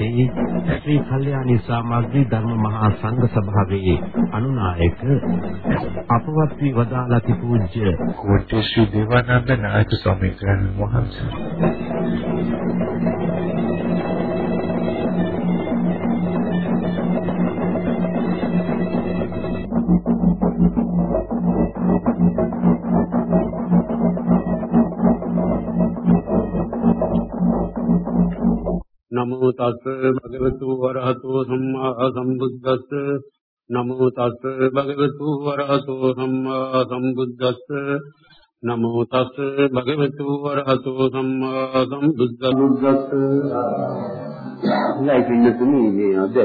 වහන්සේ ශ්‍රී කල්යාණී සමාජී ධර්ම මහා සංඝ සභාවේ අනුනායක අපවත් වී වදාළති පූජ්‍ය කෝට්ටේ ශ්‍රී දේවානන්ද නායක ස්වාමීන් වහන්සේ. නමෝ තස් භගවතු වරහතෝ සම්මා සම්බුද්දස්ස. නමෝ තස් භගවතු වරහතෝ සම්මා සම්බුද්දස්ස. නමෝ තස් භගවතු වරහතෝ සම්මා සම්බුද්දස්ස. ලයිකින්නතුනි මේ අද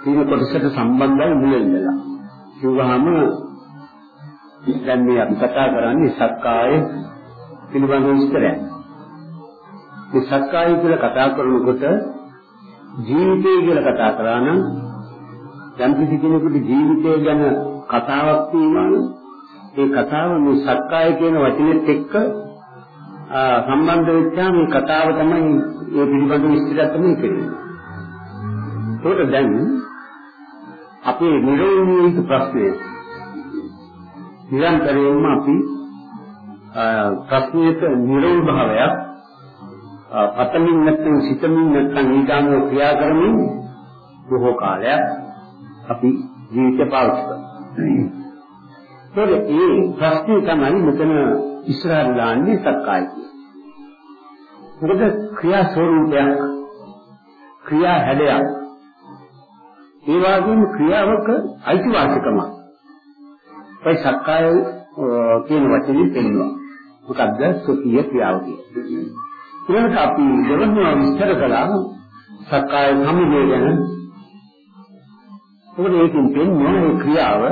තීන කොටසට සම්බන්ධයි මුලින් ඉඳලා. කිව්වහම දැන් මේ අපි කතා කරන්නේ සක්කාය පිළිබඳ විස්තරයක්. මේ සක්කාය කියලා කතා කරනකොට ජීවිතය කියලා කතා කරා නම් යම් කිසි කෙනෙකුට ජීවිතය ගැන කතාවක් තියෙනවා ඒ කතාව මේ සක්කාය කියන වචනේත් එක්ක සම්බන්ධ වෙච්චා මේ කතාව තමයි ඒ පිළිබඳ විස්තරය තමයි කියන්නේ. ඒකට දැන් අපේ නිරෝධීය ප්‍රශ්නය නිරන්තරයෙන්ම අපි ප්‍රශ්නයක නිරෝධ භාවයක් අතමින් නැත්නම් සිතමින් නැත්නම් ඊගාමව ක්‍රියා කරමින් බොහෝ කාලයක් අපි ජීවිතය පාවිච්චි කරනවා. ඒත් ඒ ප්‍රශ්නේ තමයි මෙතන ඉස්සරහට දාන්නේ සක්කාය මොකද ක්‍රියා ස්වરૂපයක් ක්‍රියා හැඩයක් ඒ වගේම ක්‍රියාවක අයිතිවාසිකමක්. ඒ සක්කාය කියන වචනේ පෙන්වනවා. මොකද්ද සොකීය ක්‍රියාව කියන්නේ. ඊළඟට අපි දෙවනුව විස්තර කළා සක්කාය සමුදය ගැන. මොකද ඒකෙන් පෙන්වන ඒ ක්‍රියාව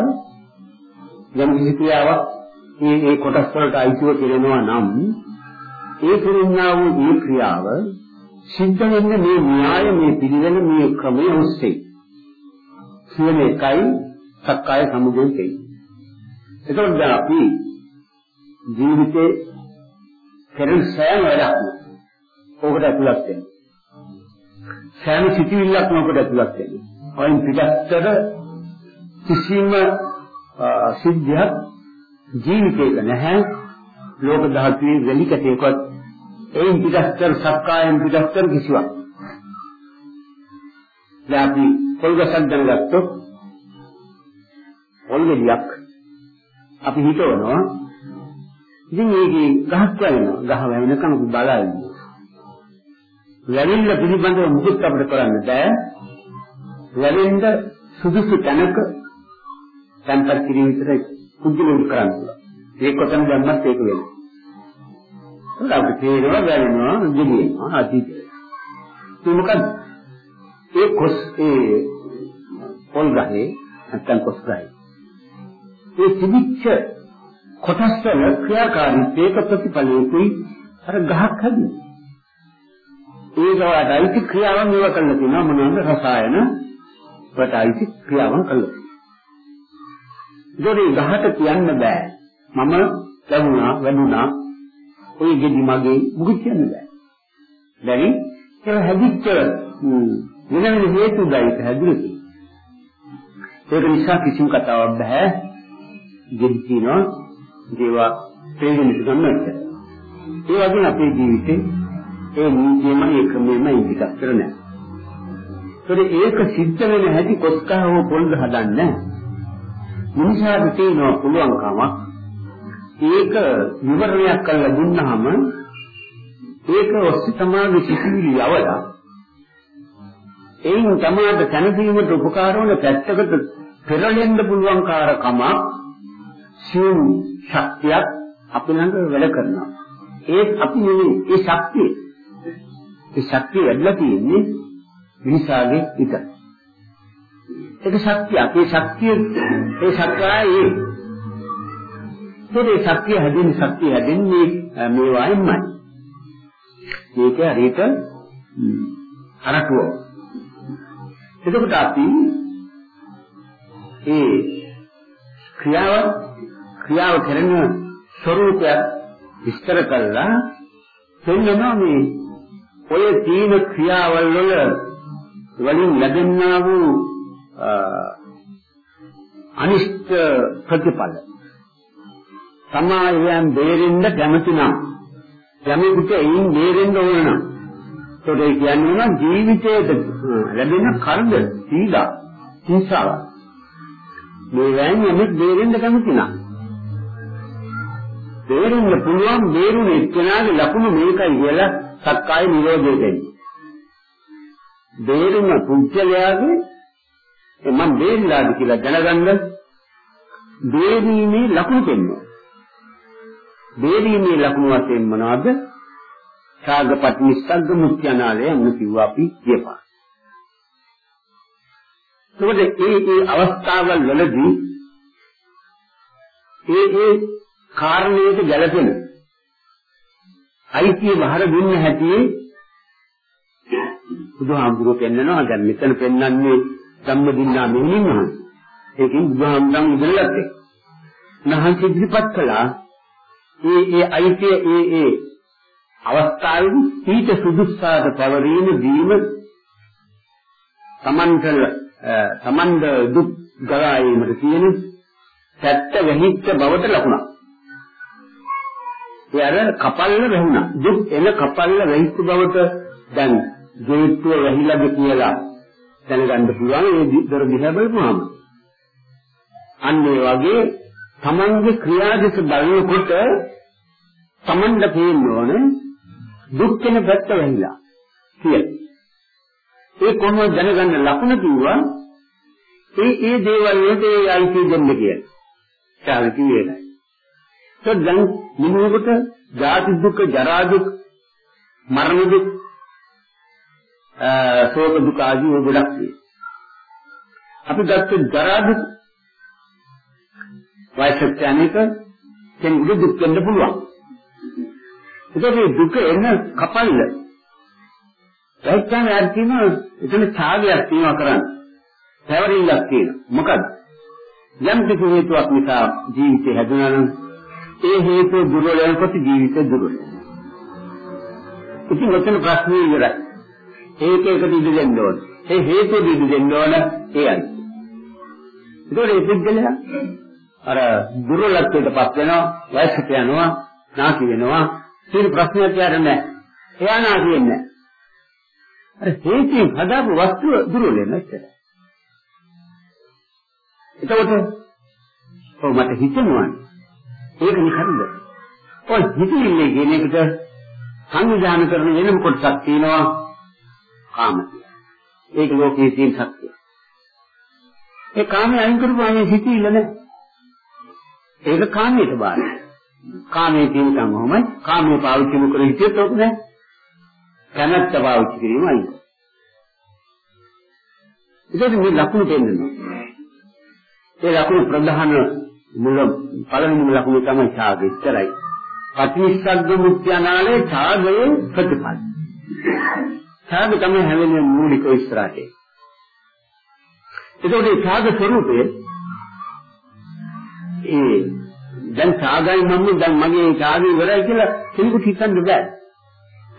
යම් කිසි ක්‍රියාවක් ඒ ඒ කොටස් වලට අයිතිව කෙරෙනවා නම් ඒ කෙරෙනා වූ මේ ක්‍රියාව සිද්ධ වෙන්නේ මේ න්‍යාය මේ පිළිවෙල මේ ක්‍රමයේ ඔස්සේ. කියන එකයි සක්කාය සමුදය කියන්නේ. එතකොට දැන් අපි ජීවිතේ කරන සෑම වැඩක්ම ඕකට ඇතුළත් වෙනවා. සෑම සිතිවිල්ලක්ම ඕකට ඇතුළත් වෙනවා. වයින් පිටස්තර කිසිම සිද්ධියක් ජීවිතේක නැහැ. ලෝක ධාතුවේ වෙලිකටේකවත් එයින් පිටස්තර සක්කායෙන් පිටස්තර කිසිවක්. දැන් අපි පොල්ගසක් දැනගත්තොත් පොල්ගෙඩියක් අපි හිතවනවා ඉතින් මේකේ ගහක් වැවෙනවා ගහ වැවෙනකම් අපි බලන්නේ වැවෙන්න පිළිබඳව මුකුත් අපිට කරන්න බෑ. වැවෙන්න සුදුසු තැනක තැන්පත් කිරීම විතරයි පුදුලෙන් කරන්න ඒක කොතන දැම්මත් ඒක වෙනවා. ඒක අපිට තේරෙනවා වැවෙනවා ගෙලියනවා අතීතේ ඒ මොකද? ඒ කොස් ඒ පොල් ගහේ නැත්තම් කොස් ගහේ. ඒ තිබිච්ච කොටස් වල ක්‍රියාකාරීත්වයක ප්‍රතිඵලයකුයි අර ගහක් හැදෙන්නේ. ඒ ගාඩයිති ක්‍රියාවන් ඒව කරලා තියෙනවා මොනවාද රසායන වටයිති ක්‍රියාවන් කරලා තියෙනවා. ඒකේ ගහට කියන්න බෑ. මම ලැබුණා වැඩුණා ඔය ගෙඩි මගේ මුකුත් කියන්න බෑ. බැරි ඒක හැදිච්ච වෙන වෙන හේතු දයික හැදුනේ. ඒක නිසා කිසිම කතාවක් බෑ. ගෙඩි කියනවා දේවා ප්‍රේරණය ගන්නට. ඒ වගේම අපේ ජීවිතේ ඒ නීතියම ඒ ක්‍රමෙම ඉදිරියට කරන්නේ. ඒත් ඒක සිද්ධ වෙන හැටි කොස්කහ හෝ පොල්ද හදන්නේ මිනිසාට තියෙන පුළුවන්කමක් ඒක විවරණයක් කරලා දුන්නාම ඒක ඔස්සේ තමයි සිතිවිලි යවලා එයින් තමයි දැනගීමට උපකාර වන පැත්තකට පෙරලෙන්න පුළුවන් කාරකමක් සියුම් ශක්තියක් අපි ළඟ වැඩ කරනවා. ඒත් අපි නෙවෙයි ඒ ශක්තිය. ඒ ශක්තිය වැඩිලා තියෙන්නේ මිනිසාගේ හිත. ඒක ශක්තිය. ඒ ශක්තිය ඒ ශක්තියයි ඒ ශක්තිය හැදෙන ශක්තිය හැදෙන්නේ මේ වයින්මයි. මේක හරියට අරටුව. එතකොට අපි ඒ ක්‍රියාව ක්‍රියාව කරන ස්වરૂපය විස්තර කළා පෙන්වනවා මේ ඔය තීන ක්‍රියාවල් වල වලින් ලැබෙනා වූ අනිෂ්ට ප්‍රතිඵල. සමායයන් බේරෙන්න කැමති නම් යමෙකුට එයින් බේරෙන්න ඕන නම්. ඒකට ඒ කියන්නේ නම් ජීවිතයේ ලැබෙන කරද සීදා හිංසාව. මේ වෑන් යමෙක් බේරෙන්න කැමති නම් බේරෙන්න පුළුවන් බේරුනේ එක්කෙනාගේ ලකුණු මේකයි කියලා සක්කාය නිරෝධය දෙන්නේ බේරුණ පුද්ගලයාගේ මම බේරිලාද කියලා දැනගන්න බේරීමේ ලකුණු දෙන්නවා බේරීමේ ලකුණු වශයෙන් මොනවද? ඡාගපත් නිස්සග්ග මුත්‍යනාලය අන්න කිව්වා අපි කියපා. ඒකද ඒ ඒ අවස්ථාවල් වලදී ඒ ඒ කාරණයට ගැළපෙන අයිතිය බහර දුන්න හැටි බුදුහාමුදුරුවෝ පෙන්නනවා දැන් මෙතන පෙන්වන්නේ ධම්මදින්නා මෙහිණින් වහන්සේ. ඒකෙන් බුදුහාමුදුරන් ඉඳලා තියෙනවා. නහන් ඉදිරිපත් කළා ඒ ඒ අයිතිය ඒ ඒ අවස්ථාවේදී ඊට සුදුස්සාට පැවරීම දීම තමන්ට තමන්ද දුක් ගලාවීමට තියෙන සැත්ත වෙහිච්ච බවට ලකුණක්. ඒ අර කපල්ල වැහුණා. දුක් එන කපල්ල වෙහිච්ච බවට දැන් ජීවිතය වැහිලාද කියලා දැනගන්න පුළුවන් ඒ දොර දිහා බලපුවාම. අන්න ඒ වගේ තමන්ගේ ක්‍රියාදෙස බලනකොට තමන්ට පේන්න ඕනේ දුක් වෙන පැත්ත වෙහිලා කියලා. ඒ කොහොමද දැනගන්න ලකුණ කිව්වා ඒ ඒ දේවල් වලට ඒ අයිති දෙන්න කියලා. ඒක කිව්වේ. તો දැන් මිනිහෙකුට ජාති දුක්, ජරා දුක්, මරණ දුක්, ශෝක දුක් ආදී ගොඩක් තියෙනවා. අපි ගත්ත ජරා දුක් වයසට යන්නේක කෙනෙකුට දුක් වෙන්න පුළුවන්. ඒකේ දුක එන කපල්ල. ඒකම අර්ථින එතන ඡාගයක් තියෙනවා කරන්නේ. පැවරිල්ලක් තියෙනවා. මොකද? යම් කිසි හේතුවක් නිසා ජීවිතය හැදුනා නම් ඒ හේතුව දුර්වල වෙනකොට ජීවිතය දුර්වල වෙනවා. ඉතින් ඔතන ප්‍රශ්නේ ඉවරයි. ඒක එකට ඉඳ දෙන්න ඕන. ඒ හේතුව ඉඳ දෙන්න ඕන ඒයි. ඒකෝට ඒ පුද්ගලයා අර දුර්වලත්වයටපත් වෙනවා වයසට යනවා නාකි වෙනවා කියන ප්‍රශ්නයක් යාර නැහැ. එයා නාකි වෙන්නේ නැහැ. අර හේතුන් හදාපු වස්තුව දුර්වල වෙනවා එච්චර. එතකොට ඔව් මට හිතෙනවා ඒක නිකන්ද? ඔය හිතෙන්නේ කියන එකට සංවිධානය කරන වෙනම කොටසක් තියෙනවා කාම ඒක ලෝකයේ තියෙන සත්‍යය. ඒ කාමයේ අයින් කරපුවාම හිතෙilla නැහැ. ඒක කාමයට බාරයි. කාමයේ තියෙනකම් ඔහොමයි. කාමයේ පාවිච්චි නොකර හිටියොත් ඔක නෑ. කැමැත්ත පාවිච්චි කිරීමයි. ඒකද මේ ලකුණු දෙන්නවා. ඒ ලකුණු ප්‍රධාන මුල පළවෙනිම ලකුණ තමයි ඡාගය ඉතරයි. පටිනිස්සග්ග මුත්‍යානාලේ ඡාගයේ ප්‍රතිපල. ඡාග තමයි හැවෙන්නේ මූලික ඉස්සරහට. ඒකෝට ඡාග ස්වરૂපයේ ඒ දැන් සාගයි මම දැන් මගේ සාගය ඉවරයි කියලා කෙනෙකුට හිතන්න බෑ.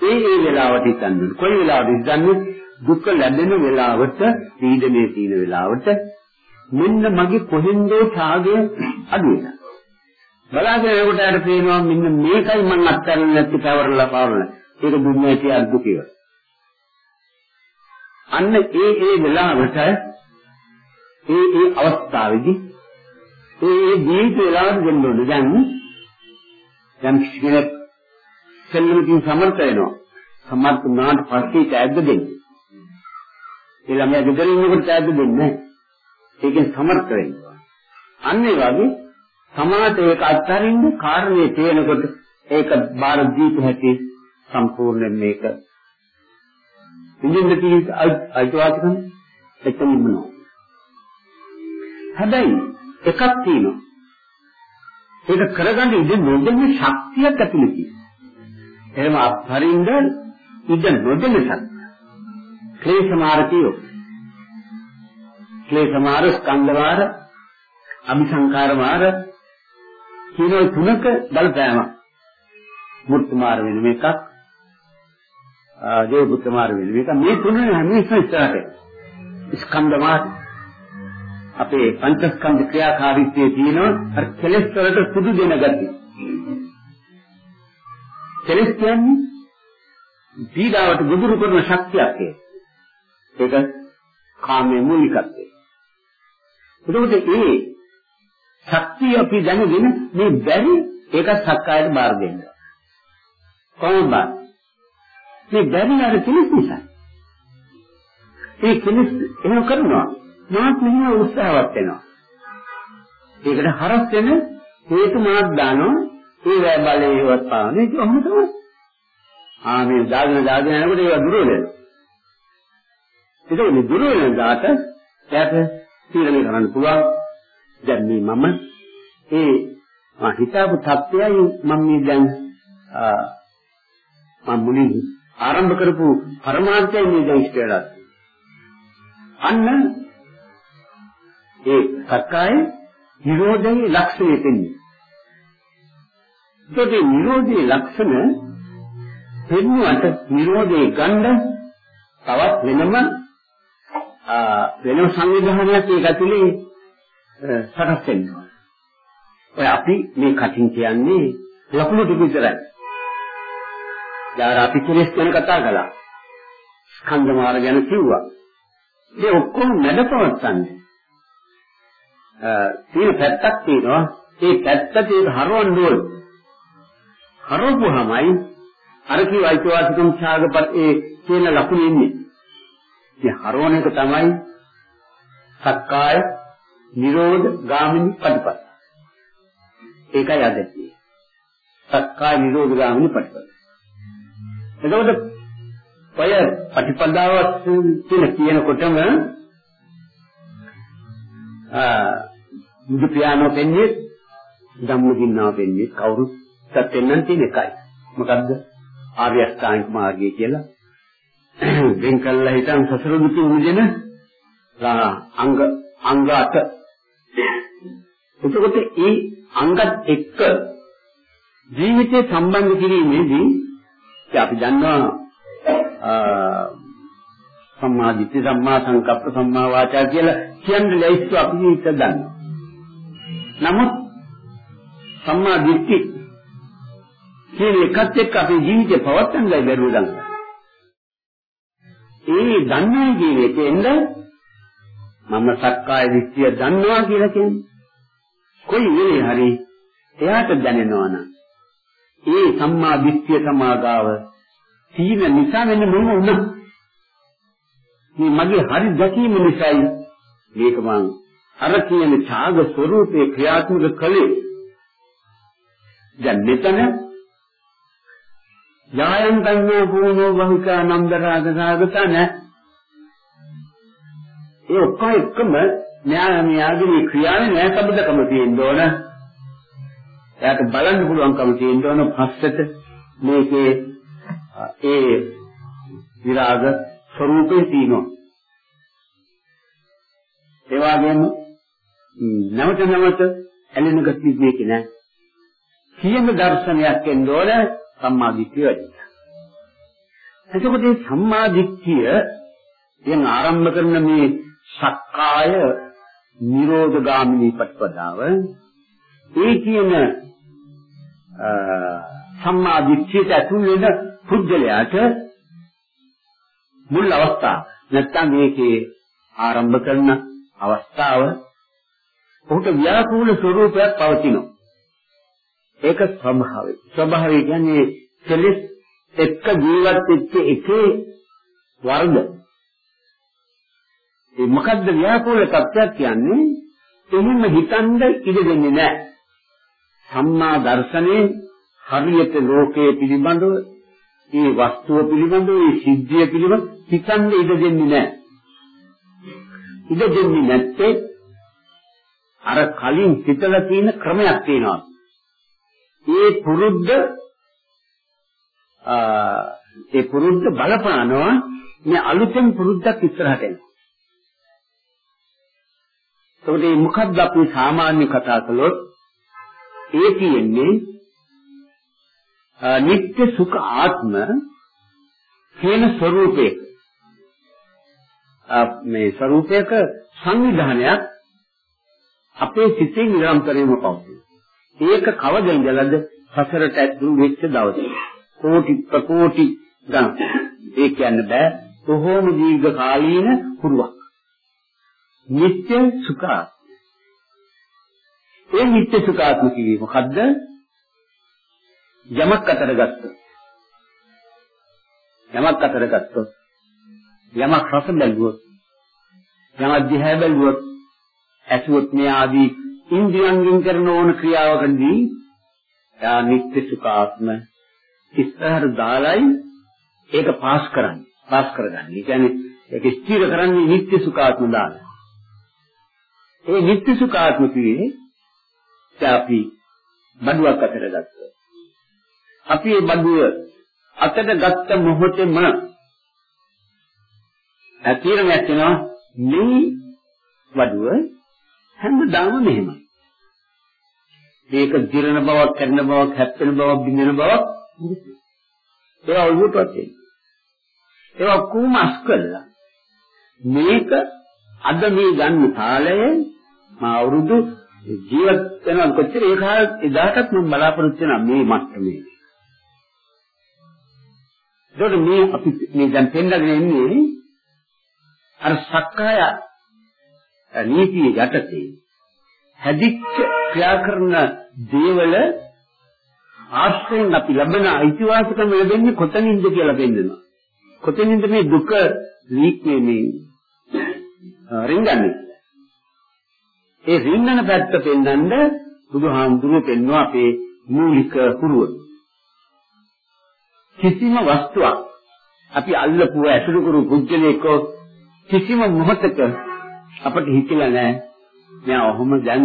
ඒ ඒ වෙලාවට හිතන්න. කොයි වෙලාවද හිතන්නේ? දුක ලැබෙන වෙලාවට, පීඩනයේ තියෙන වෙලාවට මෙන්න මගේ කොහෙන්දෝ සාගය අඩු වෙනවා. බලාගෙන යනකොට අර පේනවා මෙන්න මේකයි මම අත්හැරෙන්නේ නැති පැවරලා පාවරලා. ඒක දුන්නේ කිය අද්දු කියලා. අන්න ඒ ඒ වෙලාවට ඒ ඒ අවස්ථාවේදී ඒ ජීවිත වෙලාවට දෙන්න ඕනේ. දැන් දැන් කෙනෙක් සෙල්ලමකින් සමර්ථ වෙනවා. සමර්ථ වුණාට පස්සේ ටැග් දෙන්නේ. ඒ ළමයා ගෙදර ඉන්නකොට ටැග් දෙන්නේ නැහැ. ඒකෙන් සමර්ථ වෙනවා. අන්න ඒ වගේ සමාජ ඒක අත්හරින්න කාරණේ තේනකොට ඒක බාර දීපු හැටි සම්පූර්ණයෙන් මේක ඉන්දියන් දෙකේ අයිතිවාසිකම් එතනින්ම නෝ. හැබැයි එකක් තියෙනවා. ඒක කරගන්න ඉඳ නොදෙන්න ශක්තියක් ඇතුළේ තියෙනවා. එහෙම අත්හරින්න ඉද නොදෙන සත්‍ය. ක්ලේශ මාර්ගියෝ. ක්ලේශ මාර්ග ස්කන්ධ මාර්ග අபிසංකාර මාර්ග කියන තුනක බලපෑම. මුත්තු මාර්ග වෙන එකක් දේව පුත්ත මාර්ග වෙන මේක මේ තුනේ හැම ඉස්සරහට ස්කන්ධ මාර්ග අපේ පංචස්කන්ධ ක්‍රියාකාරීත්වයේ තියෙන අර කෙලෙස් වලට සුදු දෙන ගතිය. කෙලෙස් කියන්නේ පීඩාවට ගොදුරු කරන ශක්තියක් ඒක. ඒක කාමයේ මූලිකත්වය. එතකොට ඒ ශක්තිය අපි දැනගෙන මේ බැරි ඒක සක්කායට බාර දෙන්න. කොහොමද? මේ බැරි අර කෙලෙස් නිසා. ඒ කෙලෙස් එහෙම කරනවා. මාත් මෙහෙම උත්සාහවත් වෙනවා. ඒකට හරස් වෙන හේතු මාත් දානවා. ඒ වැය බලයේවත් පාන්නේ කොහොම තමයි. ආ මේ දාගෙන දාගෙන යනකොට ඒවා දුර වෙනවා. ඒක මේ දුර වෙන දාට එයාට තීරණය කරන්න පුළුවන්. දැන් මේ මම ඒ මා හිතාපු තත්ත්වයයි මම මේ දැන් මම මුලින් ආරම්භ කරපු පරමාර්ථය මේ දැන් ඉස්ත වෙලා අන්න ඒ සක්කාය නිරෝධයේ ලක්ෂණය දෙන්නේ. ඒකේ නිරෝධයේ ලක්ෂණ පෙන්වුවට නිරෝධයේ ගන්න තවත් වෙනම වෙනම සංවිධානයක් ඒක ඇතුලේ සකස් වෙනවා. ඔය අපි මේ කටින් කියන්නේ ලකුණු ටික විතරයි. යාර අපි කෙලස් ගැන කතා කළා. ස්කන්ධ මාර්ග ගැන කිව්වා. ඒ ඔක්කොම මැදපවත්තන්නේ. තියෙන පැත්තක් තියෙනවා. ඒ පැත්තට ඒක හරවන්න ඕනේ. හරවපුවාමයි අර කිව්ව අයිතිවාසිකම් ඡාගපත් ඒ කියන ලකුණු ඉන්නේ. ඉතින් හරවන එක තමයි සක්කාය නිරෝධ ගාමිනී ප්‍රතිපද. ඒකයි අද තියෙන්නේ. සක්කාය නිරෝධ ගාමිනී ප්‍රතිපද. එතකොට ඔය ප්‍රතිපදාව කියන කියනකොටම බුදු පියාණෝ පෙන්නේ ධම්මදින්නාව පෙන්නේ කවුරුත් සත්‍යෙන්නම් තියෙන එකයි. මොකද්ද? ආර්ය අෂ්ටාංගික මාර්ගය කියලා. වෙන් කළා හිටන් සසර දුක උදෙන අංග අංග අට. එතකොට ඒ අංගත් එක්ක ජීවිතේ සම්බන්ධ කිරීමේදී අපි දන්නවා සම්මා දිට්ඨි සම්මා සංකප්ප සම්මා වාචා කියලා කියන්නේ ලැයිස්තු අපි හිත දන්නවා. නමුත් සම්මා දිට්ඨි කියන එකත් එක්ක අපේ ජීවිතේ පවත්වන්නයි බැරුව ගන්න. ඒ දන්නේ කියන එකෙන්ද මම සක්කාය දිට්ඨිය දන්නවා කියලා කියන්නේ. කොයි වෙලේ හරි එයාට දැනෙනවා නම් ඒ සම්මා දිට්ඨිය සමාගාව තීන නිසා වෙන මොන වුණා මේ මගේ හරි දැකීම නිසායි මේක මං අර කියන ඡාග ස්වરૂපේ ක්‍රියාත්මක කළේ දැන් මෙතන යායන් කන්නෝ භූමෝ බහුකා නන්දරාග සාගතන ඒ ඔක්කොම එකම න්යාය මෙයාගේ ක්‍රියාවේ නෑසබදකම තියෙන්න ඕන එයාට බලන්න පුළුවන්කම තියෙන්න ඕන පස්සට මේකේ ඒ විරාග ස්වરૂපේ තියෙනවා. ඒ වගේම නැවත නැවත ඇලෙන ගතිය මේක නෑ. සියම දර්ශනයක් එන්න ඕන සම්මාදිට්ඨිය වැඩි. එතකොට මේ සම්මාදිට්ඨිය දැන් ආරම්භ කරන මේ සක්කාය නිරෝධගාමිනී ප්‍රතිපදාව ඒ කියන සම්මාදිට්ඨියට ඇතුල් වෙන පුද්ගලයාට මුල් අවස්ථාව නැත්තම් මේකේ ආරම්භ කරන අවස්ථාව ඔහුට ව්‍යාකූල ස්වરૂපයක් පවතිනවා. ඒක ස්වභාවය. ස්වභාවය කියන්නේ කෙලෙස් එක්ක ජීවත් වෙච්ච එකේ වර්ග. ඒ මොකද්ද ව්‍යාකූල තත්ත්වයක් කියන්නේ? එහෙම හිතන්න ඉඩ දෙන්නේ නැහැ. සම්මා දර්ශනේ හරියට ලෝකයේ පිළිබඳව ඒ වස්තුව පිළිබඳව ඒ සිද්ධිය පිළිබඳව හිතන්න ඉඩ දෙන්නේ නැහැ. ඉඩ දෙන්නේ නැත්තේ අර කලින් හිතලා තියෙන ක්‍රමයක් තියෙනවා. ඒ පුරුද්ද ඒ පුරුද්ද බලපානවා මේ අලුතෙන් පුරුද්දක් ඉස්සරහට එනවා. ඒකට මේ මොකක්ද අපි සාමාන්‍ය කතා කළොත් ඒ කියන්නේ නිත්‍ය සුඛ ආත්ම කියන ස්වરૂපයක මේ ස්වરૂපයක සංවිධානයක් අපේ සිතේ නිරන්තරයෙන්ම පවතී. ඒක කවද ඉඳලාද සසරට ඇතුළු වෙච්ච දවසේ. කෝටි ප්‍රකෝටි ගණන්. ඒ කියන්න බෑ කොහොම දීර්ඝ කාලීන පුරුවක්. නිත්‍ය සුඛාත්ම. ඒ නිත්‍ය සුඛාත්ම කිව්වේ මොකද්ද? යමක් අතර ගත්තොත් යමක් අතර ගත්තොත් යමක් රස බැලුවොත් යමක් දිහා බැලුවොත් ඇසුවොත් මේ ආදී ඉන්ද්‍රියන්ගෙන් කරන ඕන ක්‍රියාවකදී යා නිත්‍ය සුඛාත්ම ඉස්සහර දාලයි ඒක පාස් කරන්නේ පාස් කරගන්නේ. ඒ කියන්නේ ඒක ස්ථිර කරන්නේ නිත්‍ය සුඛාත්ම දාන. ඒ නිත්‍ය සුඛාත්ම කියේ අපි බඩුවක් අතර ගත්තා. අපි මේ බඩුව අතට ගත්ත මොහොතේම ඇතිරමක් වෙනවා මේ බඩුව හැමදාම මෙහෙමයි. මේක දිරන බවක්, කැඩෙන බවක්, හැප්පෙන බවක්, බිඳෙන බවක් ඒවා ඔළුවටවත් එන්නේ. ඒවා කොහොම අස් කළා. මේක අද මේ ගන්න කාලයේ මා අවුරුදු ජීවත් වෙනවා කොච්චර ඒ කාලේ එදාටත් මම බලාපොරොත්තු වෙනා මේ මට්ටමේ. ඒකට මේ අපි මේ දැන් පෙන්නගෙන ඉන්නේ අර සක්කාය නීතිය යටතේ හැදිච්ච ක්‍රියා කරන දේවල ආශ්‍රයෙන් අපි ලබන අයිතිවාසිකම ලැබෙන්නේ කොතනින්ද කියලා පෙන්නනවා. කොතනින්ද මේ දුක වීක්මේ මේ රින්ගන්නේ. ඒ රින්ගන පැත්ත පෙන්වන්න බුදුහාමුදුරුවෝ පෙන්වනවා අපේ මූලික හුරුව. කිසිම වස්තුවක් අපි අල්ලපුව ඇසුරු කරු පුද්ගලයෙක් කිසිම මොහතක අපිට හිතලා නැහැ. මෙයා ඔහොම දැන්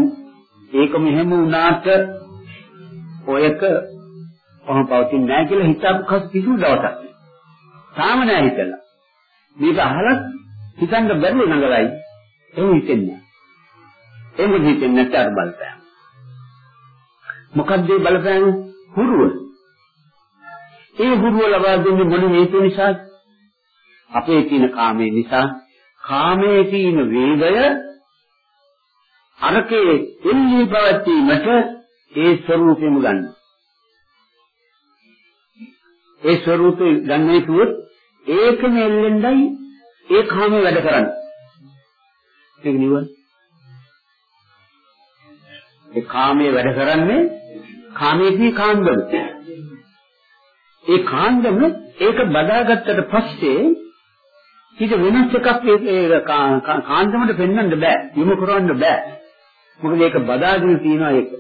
ඒක මෙහෙම වුණාට ඔයක කොහොම පවතින්නේ නැහැ කියලා හිතපු කස් කිසි දවසක්. තාම නැහැ හිතලා. මේක අහලා හිතන්න බැරුව නඟලයි. එහෙම හිතෙන්නේ. එහෙම හිතෙන්නේ නැත්නම් අර බලපෑම. මොකද්ද බලපෑම? හුරුව. ඒ හුරුව ලබා දෙන්නේ මොන හේතු නිසාද? අපේ තියෙන කාමයේ නිසා කාමයේ තියෙන වේගය අරකේ එල්ලී පවතිීමට ඒ ස්වરૂපෙම ගන්න. ඒ ස්වરૂපේ ගන්නේ තුොත් ඒකම එල්ලෙන්ඩයි ඒ කාමයේ වැඩ කරන්නේ. ඒක නිවන. ඒ කාමයේ වැඩ කරන්නේ කාමයේදී කාන්දම. ඒ කාන්දම ඒක බදාගත්තට පස්සේ ඊට වෙනස් එකක් ඒ කාන්දමට පෙන්වන්න බෑ. යොමු කරවන්න බෑ. මොකද ඒක බදාගෙන තියෙනවා ඒක.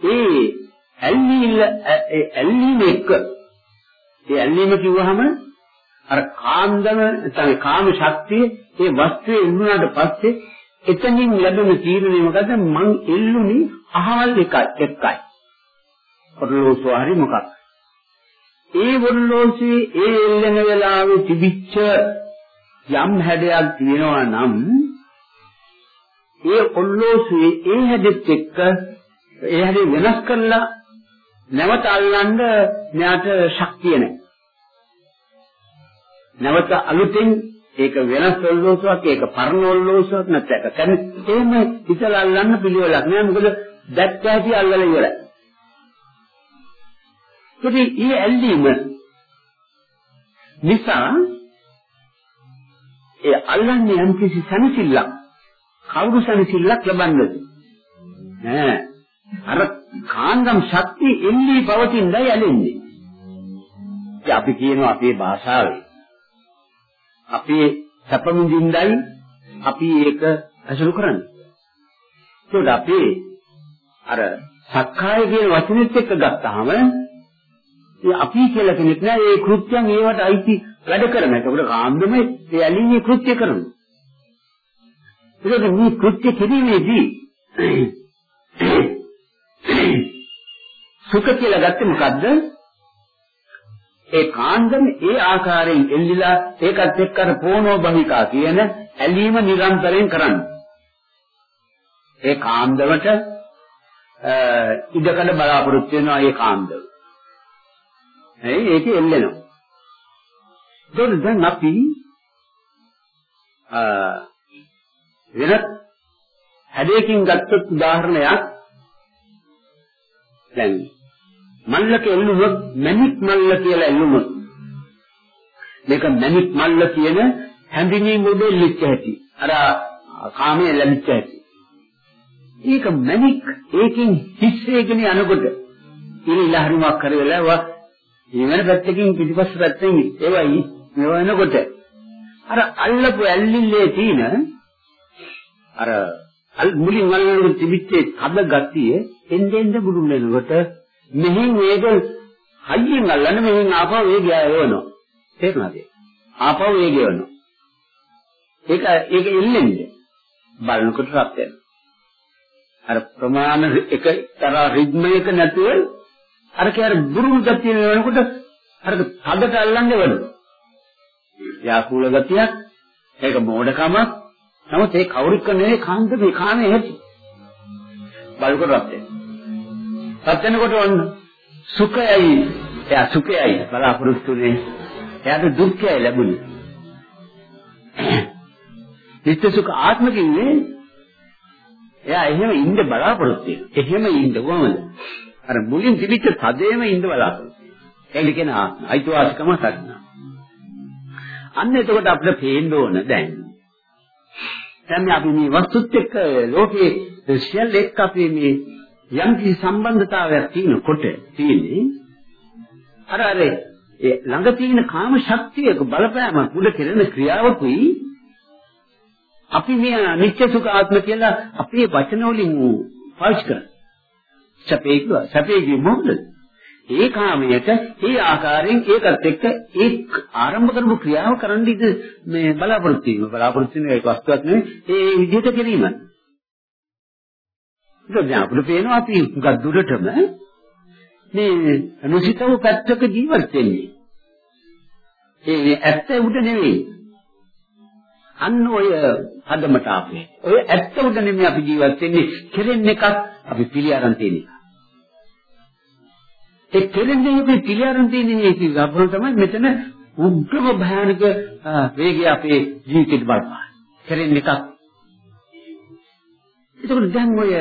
ඒ ඇල්ලීම ඇල්ලීම එක්ක ඒ ඇල්ලීම කිව්වහම අර කාන්දම නැත්නම් කාම ශක්තිය ඒ වස්තුවේ ඉන්නාට පස්සේ එතනින් ලැබෙන තීරණය මොකද මං එල්ලුනි අහවල් එකයි එක්කයි ඔරලෝසුව හරි මොකක්? ඒ ඔරලෝසුවේ ඒ එල්ලෙන වෙලාවේ තිබිච්ච යම් හැඩයක් තියෙනවා නම් ඒ ඔරලෝසුවේ ඒ හැඩෙත් එක්ක ඒ හැඩේ වෙනස් කරලා නැවත අල්ලන්න මෙයාට ශක්තිය නැහැ. නැවත අලුතෙන් ඒක වෙනස් ඔල්ලෝසුවක් ඒක පරණ ඔල්ලෝසුවක් නැත්නම් කන එහෙම ඉතලා අල්ලන්න පිළිවෙලක් නෑ මොකද දැක්ක ඇති අල්ලලා ඉවරයි. ඉතින් ඊ ඇල්ලීම නිසා ඒ අල්ලන්නේ යම් කිසි සනසිල්ලක් කවුරු සනසිල්ලක් ලබන්නද? නෑ අර කාන්දම් ශක්තිය එල්ලී පවතිනයි ඇලෙන්නේ. අපි කියනවා අපේ භාෂාවේ අපේ සැපමින්දින්දයි අපි ඒක අසුරු කරන්නේ. ඒකට අපේ අර සක්කාය කියන වචනේත් එක්ක ගත්තාම ඒ අපි කියලා කෙනෙක් නෑ ඒ කෘත්‍යයන් ඒවට අයිති වැඩ කරන. ඒකට කාන්දමේ ඒ ඇලින්නේ කෘත්‍ය කරනවා. ඒක මේ කෘත්‍ය කිරීමේදී සුඛ කියලා ගත්තේ මොකද්ද? ඒ කාන්දම ඒ ආකාරයෙන් එල්ලිලා ඒකත් එක්ක අර පෝනෝ බහිකා කියන ඇලීම නිරන්තරයෙන් කරන්නේ. ඒ කාන්දමට ඉඩකඩ බලාපොරොත්තු වෙනවා ඒ කාන්දම. එයි ඒක එල්ලෙනවා. ඒක දැන් අපි වෙනත් හැඩයකින් ගත්තොත් උදාහරණයක් දැන් මල්ලක එල්ලුනොත් මණික් මල්ල කියලා එල්ලුනොත් මේක මණික් මල්ල කියන හැඳිනීම උඩ එල්ලිච්ච හැටි. අර කාමයේ ලැබිච්ච හැටි. ඒක මණික් ඒකෙන් හිස්සේගෙන යනකොට ඉතින් ඉලහරිමක් කරලා වා ඊමණ පැත්තකින් පිටිපස්ස පැත්තෙන් ඒවයි මෙවනකොට. අර අල්ලපු ඇල්ලිල්ලේ තියෙන අර මුලින් වලවල තිබිච්ච කබ ගතිය එන්නේ එන්නේ බුදුන් වෙනකොට මෙහෙන් වේග හයියෙන් අල්ලන්න මෙහෙන් ආපහු වේගය යවනවා. තේරුණාද? ආපහු වේගය යවනවා. ඒක ඒක එල්ලෙන්නේ බලනකොට රත් වෙනවා. අර ප්‍රමාණ එක තරහ රිද්මයක නැතුව අර කිය අර බුරුල් ගතිය වෙනකොට අර තදට අල්ලන්නේ වෙනවා යාකූල ගතියක් ඒක මෝඩකමක් නමුත් ඒ කවුරුත් කරන්නේ කාන්ත මේ කාමයේ ඇති බලකොට රත් වෙනවා. රත් වෙනකොට ඔන්න සුඛයයි. එයා සුඛයයි බලාපොරොත්තුනේ එයාට දුක්ඛයයි ලැබුණේ. නිත්‍ය සුඛ ආත්ම කිව්වේ එයා එහෙම ඉන්න බලාපොරොත්තු වෙනවා. එහෙම ඉන්න කොහමද අර මුලින් තිබිච්ච තදේම ඉන්න බලාපොරොත්තු වෙනවා. ඒක කියන ආත්ම. අයිතිවාසිකම සත්‍යනා අන්න එතකොට අපිට පේන්න ඕන දැන් දැන් අපි මේ වස්තුත් එක්ක ලෝකේ සියල්ල එක්ක අපි මේ යම් කිසි සම්බන්ධතාවයක් තියෙනකොට තියෙන්නේ අර අර ඒ ළඟ තියෙන කාම ශක්තියක බලපෑම උඩ කෙරෙන ක්‍රියාවකුයි අපි මේ නිත්‍ය සුඛ ආත්ම කියලා අපේ වචන වලින් පාවිච්චි කරා. සැපේ කිව්වා. සැපේ කිව්ව මොකද? ඒ කාමයට ඒ ආකාරයෙන් ඒකත් එක්ක ඒ ආරම්භ කරපු ක්‍රියාව කරන්න ඉද මේ බලාපොරොත්තු වීම බලාපොරොත්තු වෙන එක වස්තුවක් නෙවෙයි ඒ විදිහට කිරීම. ඒක අපිට පේනවා අපි ගත් දුරටම මේ අනුසිතව පැත්තක ජීවත් වෙන්නේ. ඒ ඇත්ත උඩ නෙවෙයි. අන්න ඔය හදමට ආපේ. ඔය ඇත්ත උඩ නෙමෙයි අපි ජීවත් වෙන්නේ. කෙරෙන්න එකක් අපි පිළි අරන් තියෙන එක. ඒ කෙරෙන්නේ අපි පිළි අරන් තියෙන එක ගබ්බන තමයි මෙතන උග්‍රම භයානක වේගය අපේ ජීවිතේට බලපාන. කෙරෙන්න එකක්. ඒකෝට දැන් ඔය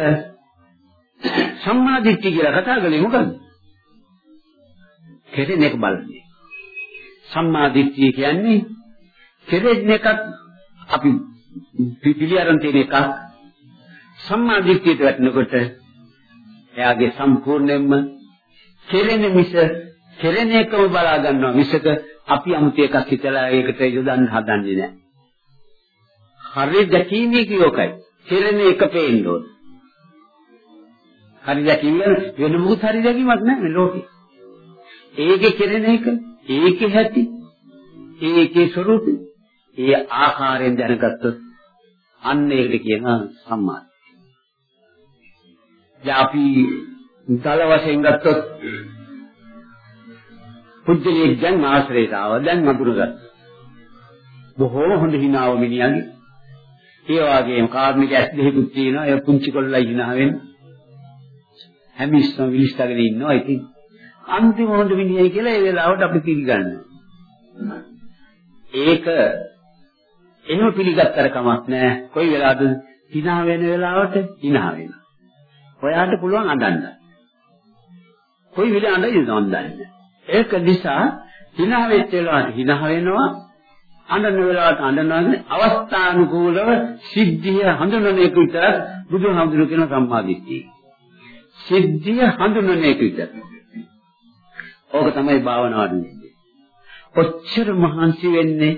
සම්මාදිට්ඨිය කියලා කතා කරන්නේ මොකද්ද? කෙරෙන එක බලන්නේ. සම්මාදිට්ඨිය කියන්නේ කෙරෙන එකක් අපි පිළි අරන් තියෙන එකක් සම්මාදිට්ඨියට වැටෙනකොට එයාගේ සම්පූර්ණයෙන්ම කෙරෙන මිස කෙරෙන එකම බලා ගන්නවා මිසක අපි 아무ති එකක් හිතලා ඒකට යොදන්න හදන්නේ නැහැ. හරි දැකීමේ කියෝකයි. කෙරෙන එක පේන්න ඕන. හරි දැකීම වෙන මොකුත් හරි දැකීමක් නැහැ මේ ලෝකේ. ඒකේ කෙරෙන එක, ඒකේ හැටි, ඒකේ ස්වરૂපය, ඒ ආකාරයෙන් දැනගත්තොත් අන්න ඒකට කියන සම්මාද. දැන් අපි දල වශයෙන් ගත්තොත් පුජ්‍යලියෙක් දැන් ආශ්‍රේත ආව දැන් මඳුරගත්තා. බොහෝ හොඳ හිනාව මිනිහාගේ. ඒ වගේම කාර්මික ඇස් දෙකකුත් තියෙනවා. ඒ පුංචි කොල්ලයි hina වෙන්නේ. හැමිස්සම විලිස්තගෙන ඉන්නවා. ඉතින් අන්තිම හොඳ මිනිහයි කියලා ඒ වෙලාවට අපි පිළිගන්නවා. ඒක එහෙම පිළිගත්තර කමක් නැහැ. කොයි වෙලාවද hina වෙන වෙලාවට hina වෙනවා. ඔයාට පුළුවන් අඬන්න. කොයි විදිහ අඬයිද අඬන්නේ. ඒක නිසා hina වෙච්ච වෙලාවට hina වෙනවා. අඬන වෙලාවට අඬනවා අවස්ථානුකූලව සිද්ධිය හඳුනන එක විතරක් බුදුහාමුදුරු කියන සම්මාදිට්ඨිය. සිද්ධිය හඳුනන එක විතර. ඕක තමයි භාවනාවට වෙන්නේ. කොච්චර මහන්සි වෙන්නේ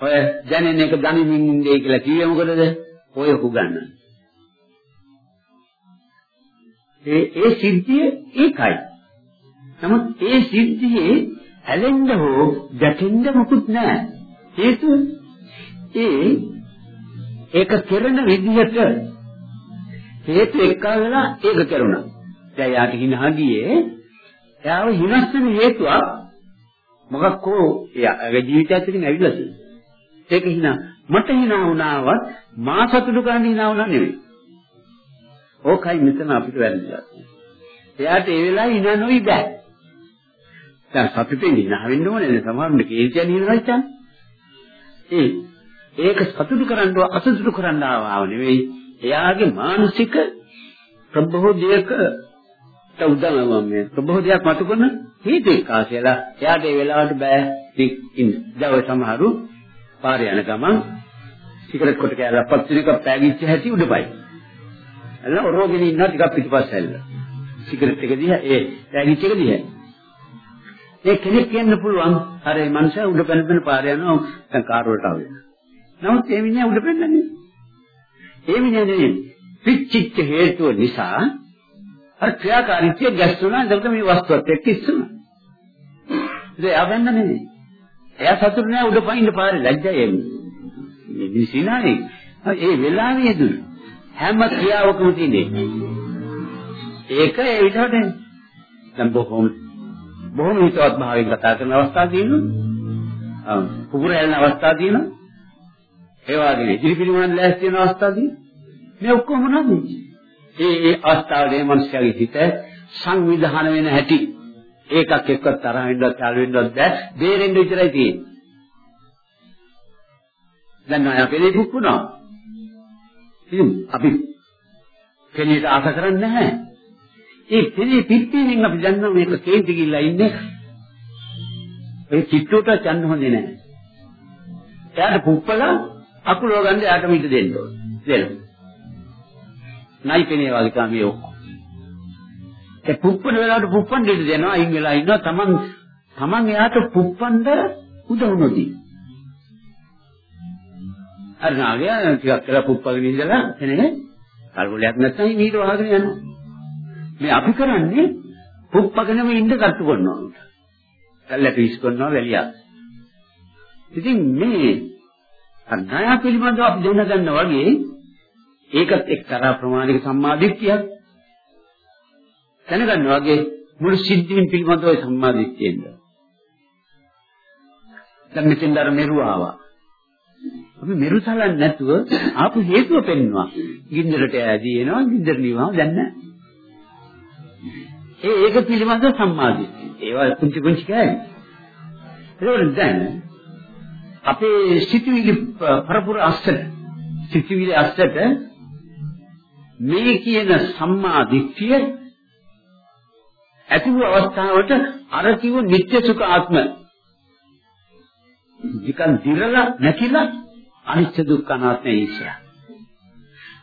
ඔය දැනෙන එක දැනෙමින් ඉන්නේ කියලා කිව්වේ මොකටද? ඔය හුගන්නන්න. ඒ ඒ සිද්ධිය ඒකයි. නමුත් ඒ සිද්ධියේ ඇලෙන්න හෝ ගැටෙන්න මොකුත් නැහැ. හේතුව ඒ ඒක කෙරෙන විදිහට හේතු එක්කා වෙලා ඒක කරුණා. දැන් යාට හිනා ගියේ එයාව හිනස් වෙන හේතුවක් මොකක් හෝ එයාගේ ජීවිතය ඇතුලින් ඇවිල්ලා තියෙනවා. ඒක හිනා මට හිනා වුණාවත් මා සතුටු කරන්න හිනා වුණා නෙවෙයි. ඕකයි මෙතන අපිට වැරදිලා එයාට ඒ වෙලාවේ හිනා නොවි බෑ. දැන් සතුටෙන් හිනා වෙන්න ඕනේ නේ සමහරුන්ට කේන්තියන් හිනා නැච්චා. ඒ ඒක සතුටු කරන්නව අසතුටු කරන්න ආව නෙවෙයි. එයාගේ මානසික ප්‍රබෝධයක උදානම මේ ප්‍රබෝධයක් මතු කරන හේතු එකා කියලා එයාට ඒ වෙලාවට බෑ ඉන්න. දවස් සමහරු පාරේ යන ගමන් සිගරට් කොට කෑල්ලක් පත් වෙනක පෑගිච්ච හැටි උඩපයි. එළ ඔරෝගෙන ඉන්න ටිකක් පිටිපස්ස ඇල්ල. සිගරට් එක දිහා ඒ පෑගිච්ච එක දිහා. ඒ කෙනෙක් කියන්න පුළුවන් අර මේ මනුස්සයා උඩ පැන පැන පාරේ යනවා දැන් කාර් වලට ආවේ. නමුත් ඒ මිනිහා උඩ පැනන්නේ. ඒ මිනිහා නෙවෙයි. පිච්චිච්ච හේතුව නිසා අර ක්‍රියාකාරීත්වය ගැස්සුණා එතකොට මේ වස්තුවත් එක්ක ඉස්සුණා. ඒක ආවෙන්න නෙවෙයි. එයා සතුටු නෑ උඩ පයින්න පාරේ ලැජ්ජයි එන්නේ. මේ විසිනානේ. ඒ වෙලාවේ දුන හැම ක්‍රියාවකම තියෙන්නේ. ඒක ඒ විදිහට දැන් බොහොම බොහොම හිතවත් භාවයෙන් කතා කරන අවස්ථා තියෙනවා. පුපුර හැලෙන අවස්ථා තියෙනවා. ඒ වගේ ඉදිරි පිළිමයන් ලෑස්ති වෙන අවස්ථා තියෙනවා. මේ ඔක්කොම මොනවද? ඒ ඒ අවස්ථාවේ මනුස්සයාගේ හිත සංවිධානය වෙන හැටි ඒකක් එක්ක තරහ වෙන්නවත් ඡාල වෙන්නවත් බෑ බේරෙන්න විතරයි තියෙන්නේ දැන් අය අපේ දුක්ුණා ඉතින් අපි කෙනෙක් ආස කරන්නේ නැහැ ඒ කෙනේ පිටින් අපි දන්නවා මේක කේන්ති ගිල්ලා ඉන්නේ. ඒ චිත්තෝට යන්න හොඳේ නැහැ. එයාට පුප්පලා අකුලව ගන්න එයාට මිට දෙන්න ඕනේ. දෙන්න. නයි පෙනේ වගේ තමයි ඔක්කොම. ඒ පුප්පන වෙලාවට පුප්පන් දෙන්න දෙනවා. අයින් වෙලා ඉන්නවා. තමන් තමන් එයාට පුප්පන්ද උදව් නොදී. අර නාගය ටිකක් කියලා පුප්පගෙන ඉඳලා එනේ. කල්පලයක් නැත්නම් මීට වහගෙන යනවා. මේ අපි කරන්නේ පුප්පගෙනම ඉන්න කට්ටු කරනවා. කල්ලට විස් කරනවා වැලියක්. ඉතින් මේ අඥාය පිළිබඳව අපි දැනගන්න වගේ ඒකත් එක්තරා ප්‍රමාණික සම්මාදිට්ඨියක්. දැනගන්න වගේ මුළු සිද්ධීන් පිළිබඳව සම්මාදිට්ඨියෙන්ද. දැන් මෙතෙන් දර මෙරු ආවා. අපි මෙරු සලන්නේ නැතුව ආපු හේතුව පෙන්නවා. ගින්දරට ඇදී එනවා ගින්දර නිවම දැන් නැහැ. ඒ ඒක පිළිබඳව සම්මාදිට්ඨිය. ඒවා පුංචි පුංචි කෑලි. ඒකෙන් දැන් අපේ සිතුවිලි පරපුර අස්සට සිතුවිලි අස්සට මේ කියන සම්මා දිට්ඨිය ඇති වූ අවස්ථාවට අර කිව්ව නිත්‍ය සුඛ ආත්ම විකන් දිරලා නැතිලා අනිත්‍ය දුක්ඛ අනාත්ම ඊශ්වර.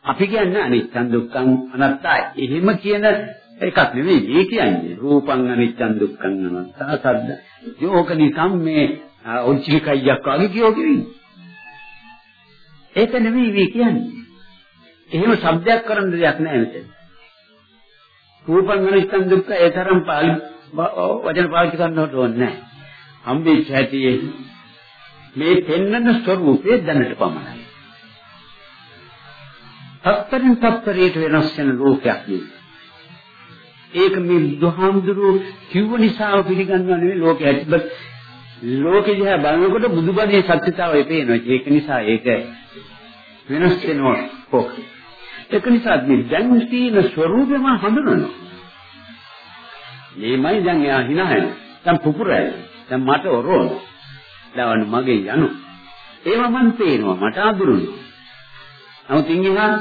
අපි කියන්නේ අනිත්‍ය දුක්ඛං අනාත්තයි. එහෙම කියන එකක් නෙවෙයි. ඒ කියන්නේ රූපං අනිච්චං දුක්ඛං අනාත්තා සද්ද. යෝක නිකම් මේ ඔච්චිකයියක් වගේ කියෝ කියන්නේ ඒක නෙවෙයි මේ කියන්නේ. එහෙම શબ્දයක් කරන්න දෙයක් නැහැ මෙතන. රූපං අනිච්චං දුක්ඛ ඒ තරම් පාලි වචන පාවිච්චි කරන්නට ඕනේ නැහැ. හම්බෙච්ච හැටි මේ පෙන්වන ස්වરૂපයේ දැනට පමණයි. තත්තරින් තත්තරයට වෙනස් වෙන රූපයක් නෙවෙයි. ඒක මේ බුදුහාමුදුරුවෝ කිව්ව නිසා පිළිගන්නව නෙවෙයි ලෝකෙ ඇත්තට ලෝකෙ දිහා බලනකොට බුදුබණේ සත්‍යතාවය පේනවා. ඒක නිසා ඒක වෙනස් වෙනවා. ඒක නිසා මේ දැන් තියෙන ස්වરૂපෙම හඳුනනවා. මේමයි දැන් එයා hina යන. දැන් පුපුරයි. දැන් මට ඔරෝන. දැන් මගේ යනු. ඒව මන් පේනවා මට අඳුරුනවා. නමුත් ඉංගිහා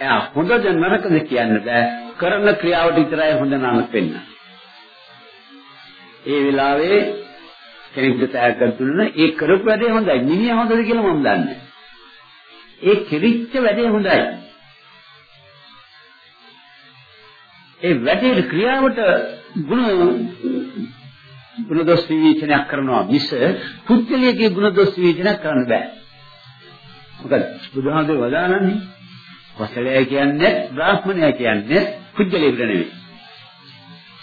එයා හොඳද නරකද කියන්න බෑ. කරන ක්‍රියාවට විතරයි හොඳ නම පෙන්න. ඒ වෙලාවේ කෙනෙකුට තෑග්ගක් දුන්නා ඒ කරපු වැඩේ හොඳයි. මිනිහා හොඳද කියලා මම දන්නේ ඒ කෙරිච්ච වැඩේ හොඳයි. ඒ වැඩේ ක්‍රියාවට ಗುಣ ගුණදොස් විචනයක් කරනවා මිස පුද්ගලයේ ගුණදොස් විචනයක් කරන්න බෑ. මොකද බුදුහාමුදුර වදානන්නේ වසලය කියන්නේ බ්‍රාහ්මණය කියන්නේ පුද්ගලයෙකුට නෙවෙයි.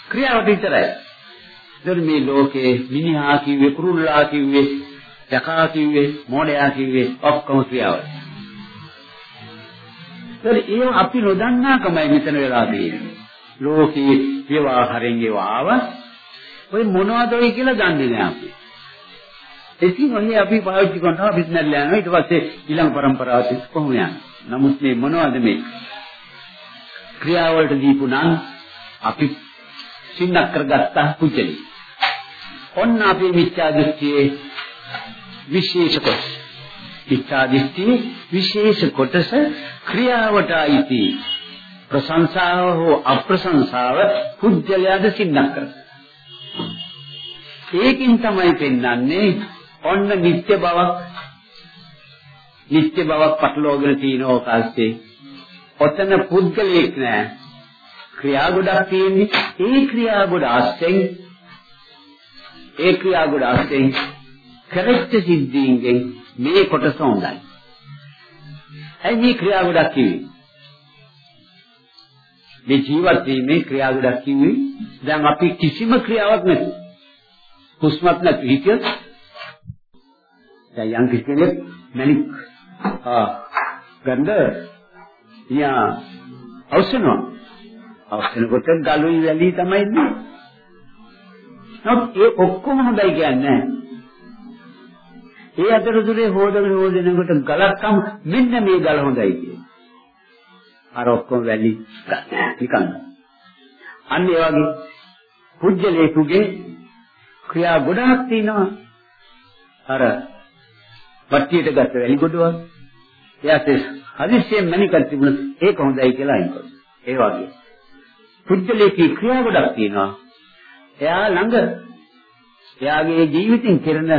ක්‍රියාවට විතරයි. ඒතර මේ ලෝකේ මිනිහා කිව්වේ කුරුල්ලා කිව්වේ යකා කිව්වේ මොඩයා කිව්වේ ඔක්කොම ක්‍රියාවල්. ඒ අපි නොදන්නාකමයි මෙතන වෙලා තියෙන්නේ. ලෝකේ විවාහයෙන් ඒවාව ඔය මොනවද ඔය කියලා දන්නේ නැහැ අපි. ඉතින් ඔහේ අපි පාවිච්චි කරනවා අපිත් නැල්ලා යනවා ඊට පස්සේ ඊළඟ પરම්පරාවට කොහොම යන්නේ. නමුත් මේ මොනවද මේ ක්‍රියාවලට දීපු නම් අපි සින්නක් කරගත්තා පුජලි. ඔන්න අපේ මිත්‍යා දෘෂ්ටියේ විශේෂ කොටස. මිත්‍යා දෘෂ්ටියේ විශේෂ කොටස ක්‍රියාවට අයිති. ප්‍රශංසාව හෝ අප්‍රශංසාව පුජ්‍යලයාද සින්නක් කරනවා. ඒකින් තමයි පෙන්වන්නේ ඔන්න නිත්‍ය බවක් නිත්‍ය බවක් පටලවාගෙන තියෙන ඕකාස්සේ ඔතන පුද්ගලයෙක් නෑ. ක්‍රියා ගොඩක් තියෙන්නේ ඒ ක්‍රියා ගොඩ ආස්තෙන් ඒ ක්‍රියා ගොඩ ආස්තෙන් කරච්ච සිද්ධීන්ගෙන් මේ කොටස හොඳයි. ඇයි මේ ක්‍රියා ගොඩක් කිව්වේ? මේ ජීවත් වීමේ ක්‍රියා ගොඩක් කිව්වේ දැන් අපි කිසිම ක්‍රියාවක් නැති හුස්මක් නැති හිතියොත් දැන් යම් කිසි කෙනෙක් මැනික් ආ ගන්ධ යා අවශ්‍යනවා. අවශ්‍යනකොට ගලුයි වැලි තමයි ඉන්නේ. නමුත් ඒ ඔක්කොම හොඳයි කියන්නේ. ඒ අතරතුරේ හොදගෙන හොදනකොට ගලක්කම මෙන්න මේ ගල හොඳයි කියන්නේ. අර ඔක්කොම වැලි නිකන්. අන්න ඒ වගේ පුජ්‍යලේකුගේ ක්‍රියා ගොඩාක් තියෙනවා. අර වට්ටියට ගත්ත වැලි ගොඩවල් එයාට හදිස්සියෙන් මණිකක් තිබුණා. ඒක හොඳයි කියලා අයින් කරනවා ඒ වගේ. පුද්ගලයේ ක්‍රියා ගොඩක් තියෙනවා. එයා ළඟ එයාගේ ජීවිතින් කෙරෙන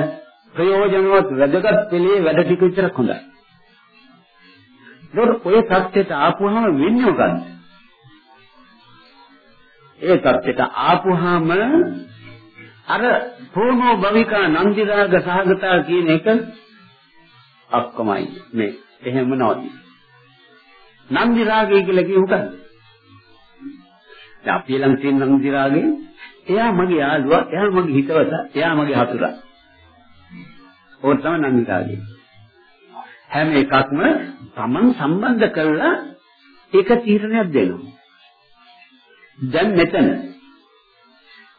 ප්‍රයෝජනවත් වැදගත් පෙළේ වැඩ ටික විතරක් හොඳයි. ඒකට ඔය தත්ත්වයට ආපුවාම වෙන්නේ මොකද්ද? ඒ தත්ත්වයට ආපුවාම අර පොණෝ භවිකා නන්දිරාග සහගතා කියන එක ඔක්කොමයි මේ එහෙම නෝදි. නන්දි රාගය කියලා කියේ මොකක්ද? දැන් අපි ළඟ තියෙන නන්දි රාගය එයා මගේ යාළුවා, එයා මගේ හිතවතා, එයා මගේ හතුරා. ඕක තමයි නන්දි රාගය. හැම එකක්ම Taman සම්බන්ධ කරලා ඒක තීරණයක් දෙනවා. දැන් මෙතන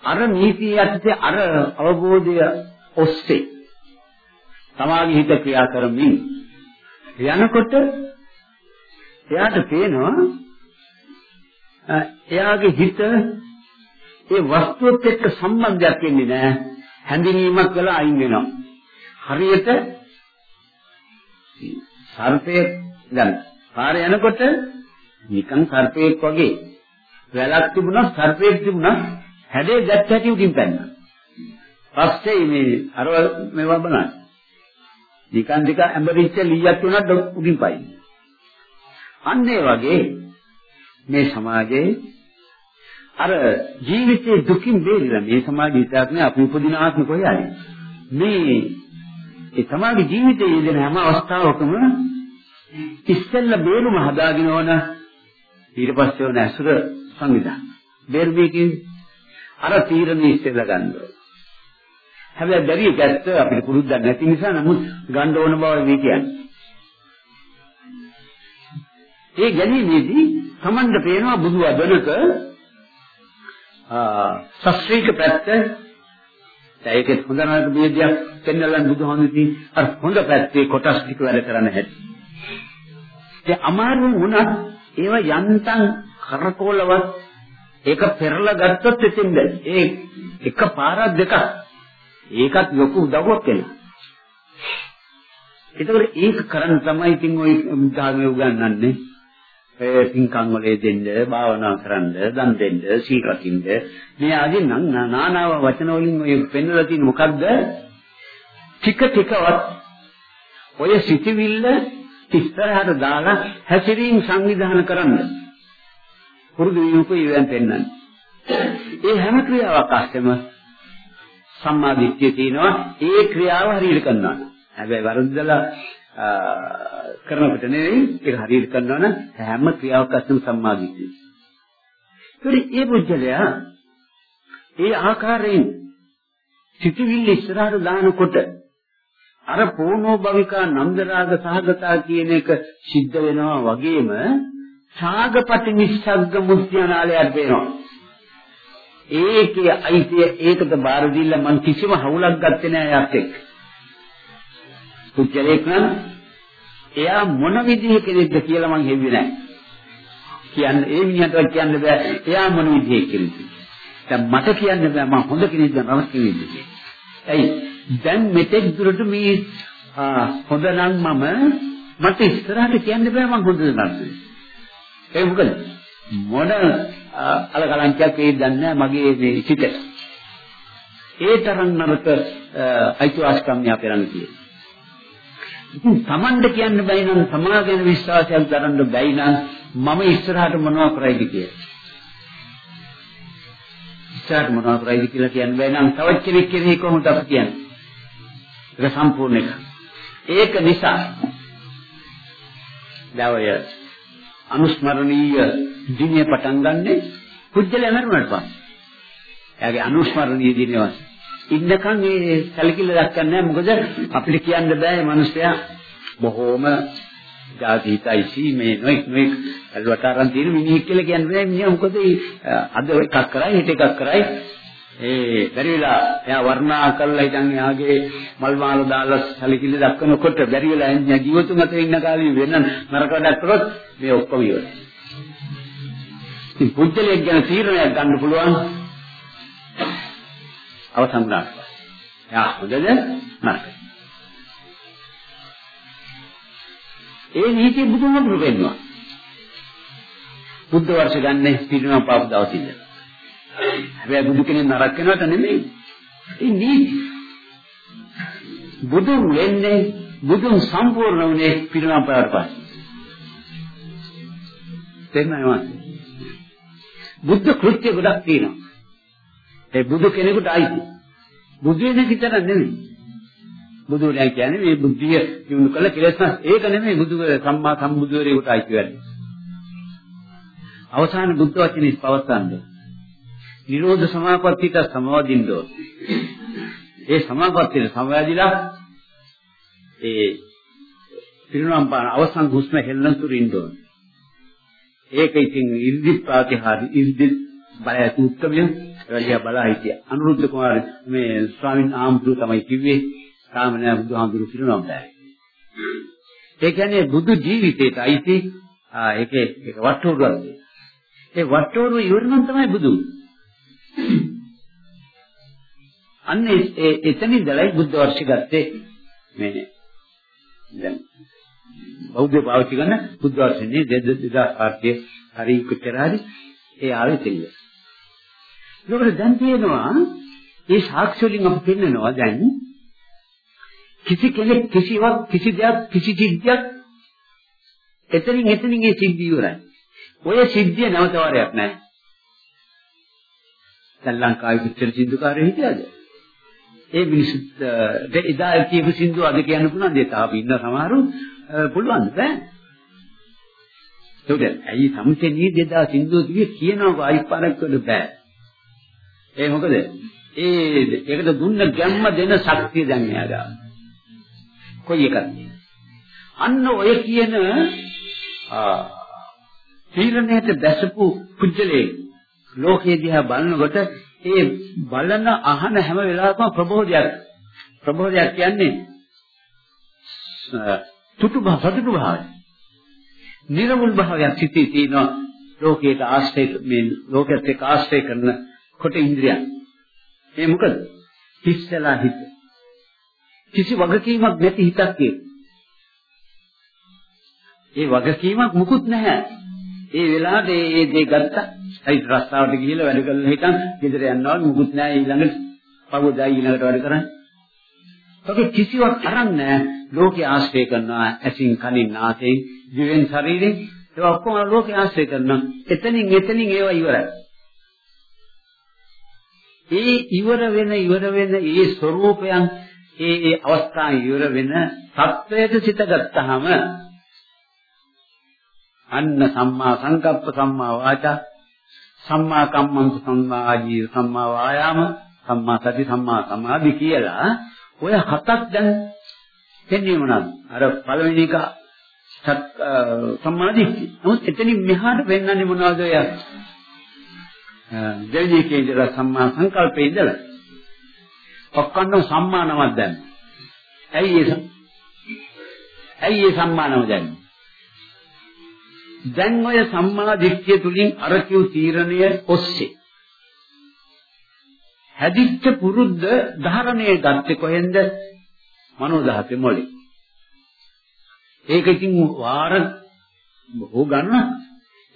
අර නීතිය යටතේ අර අවබෝධය ඔස්සේ තමාගේ හිත ක්‍රියා කරමින් යනකොට එයාට පේනවා එයාගේ හිත ඒ වස්තුවත් එක්ක සම්බන්ධයක් වෙන්නේ නැහැ හැඳිනීමක් වෙලා අයින් වෙනවා. හරියට සර්පයෙක් දැන් පාරේ යනකොට නිකන් සර්පයෙක් වගේ වැලක් තිබුණා සර්පයෙක් තිබුණා හැඩේ දැක්ක හැටි උඩින් පැන්නා. පස්සේ මේ අර මේවා බලන්න. නිකන් ටික ඇඹරිච්ච ලීයක් තුනක් උඩින් පයින්. අන්න ඒ වගේ මේ සමාජයේ අර ජීවිතේ දුකින් බේරිලා මේ සමාජ විතරක් නේ අපි උපදින ආත්ම කොහේ හරි. මේ ඒ තමයි ජීවිතයේ යෙදෙන හැම අවස්ථාවකම ඉස්සෙල්ල බේරුම හදාගෙන ඕන ඊට පස්සේ ඕන ඇසුර සංවිධාන. බේරුමේ කියන්නේ අර තීරණය ඉස්සෙල්ල ගන්න ඕන. හැබැයි බැරි ගැත්ත අපිට පුරුද්දක් නැති නිසා නමුත් ගන්න ඕන බව මේ කියන්නේ. ඒ ගැනීමේදී Tamanda පේනවා බුදු අදනක ආ ශාස්ත්‍රීය පැත්ත ඒකෙත් හොඳ නරක බෙදයක් පෙන්වලා බුදුහාමුදුරුවෝ අර හොඳ පැත්තේ කොටස් ටික වැඩ කරන්න හැටි. ඒ අමාරු වුණත් ඒව යන්තම් කරකෝලවත් ඒක පෙරලා ගත්තොත් එතෙන්ද ඒ එක පාරක් දෙකක් ඒකත් ලොකු උදව්වක් වෙනවා. ඒතකොට ඒක කරන්න තමයි ඉතින් ওই ධර්මයේ උගන්වන්නේ. ඒ පින්කම් වලේ දෙන්න, භාවනා කරන්න, දන් දෙන්න, සීල රකින්න. මේ ආදී නම් නානාව වචන වලින් ඔය පෙන්වලා තියෙන මොකද්ද? ටික ටිකවත් ඔය සිටිවිල්ල ඉස්සරහට දාලා හැසිරීම සංවිධානය කරන්න. පුරුදු වීමකෝ ඉවෙන් පෙන්වන්නේ. ඒ හැම ක්‍රියාවක් අස්සෙම සම්මා දිට්ඨිය තියෙනවා ඒ ක්‍රියාව හරියට කරනවා. හැබැයි වරද්දලා කරනකොට නෙවෙයි ඒක හරියට කරනවා නම් හැම ක්‍රියාවක් අස්සම සම්මා දිට්ඨිය. ඒකේ ඒ පුජ්‍යලයා ඒ ආකාරයෙන් සිටිවිල්ල ඉස්සරහට දානකොට අර පෝනෝ භවිකා නන්දරාග සහගතා කියන එක සිද්ධ වෙනවා වගේම ඡාගපටි නිස්සග්ග මුත්‍යනාලයක් වෙනවා. ඒකේ අයිතිය ඒකට බාර දීලා මං කිසිම හවුලක් ගත්තේ නෑ යාත් එක්ක. පුච්චලෙක් නම් එයා මොන විදිහේ කෙනෙක්ද කියලා මං හෙව්වේ නෑ. කියන්නේ ඒ මිනිහට කියන්න බෑ එයා මොන විදිහේ කෙනෙක්ද. දැන් මට කියන්න බෑ මං හොඳ කෙනෙක්ද නරක කෙනෙක්ද කියලා. ඇයි දැන් මෙතෙක් දුරට මේ හොඳ නම් මම මට ඉස්සරහට කියන්න බෑ මං හොඳද නරකද. ඒ මොකද මොන අලකලංකයක් ඒ දන්නේ මගේ මේ සිත. ඒ තරම් නරක අයිතිවාසිකම් අපේ ළඟ තියෙනවා. ඉතින් Tamanda කියන්න බැයි නම් තමා ගැන විශ්වාසයක් දරන්න බැයි නම් මම ඉස්සරහට මොනව කරයිද කියලා. ඉස්සරහට මොනව කරයිද කියලා කියන්න බැයි නම් තවත් කෙනෙක් කෙනෙක් කොහොමද අපි කියන්නේ? ඒක සම්පූර්ණ එක. ඒක නිසා දවය අනුස්මරණීය දිනේ පටන් ගන්නෙ කුජල මරුණට පස්සේ. එයාගේ අනුස්මරණීය දිනේ ඉන්නකන් මේ සැලකිල්ල දක්වන්නේ මොකද අපිට කියන්න බෑ මේ මිනිස්සයා බොහෝම ජාතියිතයි මේ නොඑක් නොඑක් අල්වතරන් තියෙන මිනිහෙක් කියලා කියන්න බෑ. මිනිහා මොකද අද එකක් කරයි හෙට එකක් කරයි. ඒ බැරි වෙලා එයා වර්ණා කරලා ඉතින් එයාගේ මල් මාල දාලා සැලකිලි දක්වනකොට බැරි වෙලා එන්නේ ජීවතුන් අතර ඉන්න කාලේ වෙන නරක වැඩක් කරොත් මේ ඔක්කොම ඉවරයි. ඉතින් පුජ්‍යලයක් ගැන තීරණයක් ගන්න පුළුවන් අවසන් වුණාට. යා හොඳද නරකයි. ඒ නීතිය බුදුහාමුදුරු වෙන්නවා. බුද්ධ වර්ෂ ගන්න පිරිනමන පාප දවසින්ද. හැබැයි බුදු කෙනෙක් නරක වෙනවට නෙමෙයි. ඒ නීති. බුදුන් වෙන්නේ බුදුන් සම්පූර්ණ වුණේ පිරිනමන පාප පස්සේ. තේරුණාද? බුද්ධ කෘත්‍ය ගොඩක් තියෙනවා. ඒ බුදු කෙනෙකුට අයිති. බුදු වෙන විතර නෙමෙයි. බුදු වෙන කියන්නේ මේ බුද්ධිය දිනු කළ කෙලෙස් නැස් ඒක නෙමෙයි බුදු සම්මා සම්බුදුවරයෙකුට අයිති වෙන්නේ. අවසාන බුද්ධ වචනේ පවත්වන්නේ. නිරෝධ සමාපත්තියට සමවදින්න ඕන. ඒ සමාපත්තියට සමවැදිලා ඒ පිරුණම් පාන අවසන් හුස්ම හෙල්ලන තුරු ඉන්න ඕන. ඒක ඉතින් ඉර්ධි ප්‍රාතිහාරි ඉර්ධි බය උත්තමය එළිය බලා හිටිය. අනුරුද්ධ කුමාර මේ ස්වාමීන් ආම්තුරු තමයි කිව්වේ තාම නෑ බුදුහාමුදුරු පිරුණම් බෑ. ඒ කියන්නේ බුදු ජීවිතේට අයිති ආ ඒකේ ඒක වට්ටෝරුවක්. ඒ වට්ටෝරුව ඉවරනම් තමයි බුදු. අන්න ඒ එතනින්දලයි බුද්ධ වර්ෂ ගත්තේ මේ දැන් බෞද්ධ පාවිච්චි කරන බුද්ධ වර්ෂනේ 2004 හරි කොච්චර හරි ඒ ආවේ තෙල්ල. ඒකට දැන් තියෙනවා මේ සාක්ෂි වලින් අපි පෙන්නනවා දැන් කිසි කෙනෙක් කිසිවක් කිසි දෙයක් කිසි සිද්ධියක් එතනින් එතනින් ඒ සිද්ධිය ඉවරයි. ඔය සිද්ධිය නැවත වාරයක් නැහැ. දැන් ලංකාවේ පිටර සින්දුකාරයෝ හිටියද? ඒ මිනිස්සු එදා කියපු සින්දු අද කියන්න පුළුවන් දෙයක්. තාම ඉන්න සමහරු පුළුවන් බෑ. ඒකට ඇයි සම්තෙන්නේ දෙදා සින්දුව කිව්වේ කියනවා අයිපාරක් වල බෑ. ඒ මොකද? ඒ ඒකට දුන්න ගැම්ම දෙන ශක්තිය දැන් එයාගා. කොයි එකද? අන්න ඔය කියන ආ තීරණයට දැසපු කුජලයේ ලෝකයේ දිහා බලනකොට ඒ බලන අහන හැම වෙලාවකම ප්‍රබෝධයක් ප්‍රබෝධයක් කියන්නේ තුතු භව සතුටු භාවය. නිර්මුල් භාවයක් සිටී තියෙනවා ලෝකයට ආශ්‍රය මේ ලෝකයට එක්ක ආශ්‍රය කරන කොට ඉන්ද්‍රියන්. ඒ මොකද? හිස්සලා හිත. කිසි වගකීමක් නැති හිතක් ඒ වගකීමක් මුකුත් නැහැ. ඒ වෙලාවට ඒ දේ ගත්තා. ඒ රස්තාවට ගිහිල්ලා වැඩ කරලා හිටන් ගෙදර යනවා මුකුත් නැහැ ඊළඟට පවුදා ඊළඟට වැඩ කරන්නේ. ඔක කිසිවක් අරන් නැහැ. ලෝකේ ආශ්‍රය කරනවා ඇසින් කනින් නාසයෙන් දිවෙන් ශරීරයෙන් ඒක ඔක්කොම ලෝකේ ආශ්‍රය කරනවා. එතනින් එතනින් ඒවා ඉවරයි. ඒ ඉවර වෙන ඉවර වෙන ඒ ස්වરૂපයන් ඒ ඒ අවස්ථාවේ ඉවර වෙන සත්‍යයට සිත ගත්තාම අන්න සම්මා සංකප්ප සම්මා වාචා සම්මා කම්මන්ත සම්මා ආජීව සම්මා වායාම සම්මා සති සම්මා සමාධි කියලා ඔය හතක් දැන් දෙන්නේ මොනවාද? අර පළවෙනි එක සම්මාදිට්ඨිය. නමුත් එතනින් මෙහාට වෙන්නන්නේ මොනවද ඔය? දෙවෙනි එකේ ඉඳලා සම්මා සංකල්පේ ඉඳලා ඔක්කොම සම්මානවක් දැන්. ඇයි ඒ ඇයි ඒ සම්මානව දැන්නේ? දැන් ඔය සම්මා දිට්ඨිය තුලින් අර කිව් තීරණය ඔස්සේ හැදිච්ච පුරුද්ද ධාරණය ගත්තේ කොහෙන්ද? මනෝ ධාතේ මොලේ. ඒක ඉතින් වාර බොහෝ ගන්න.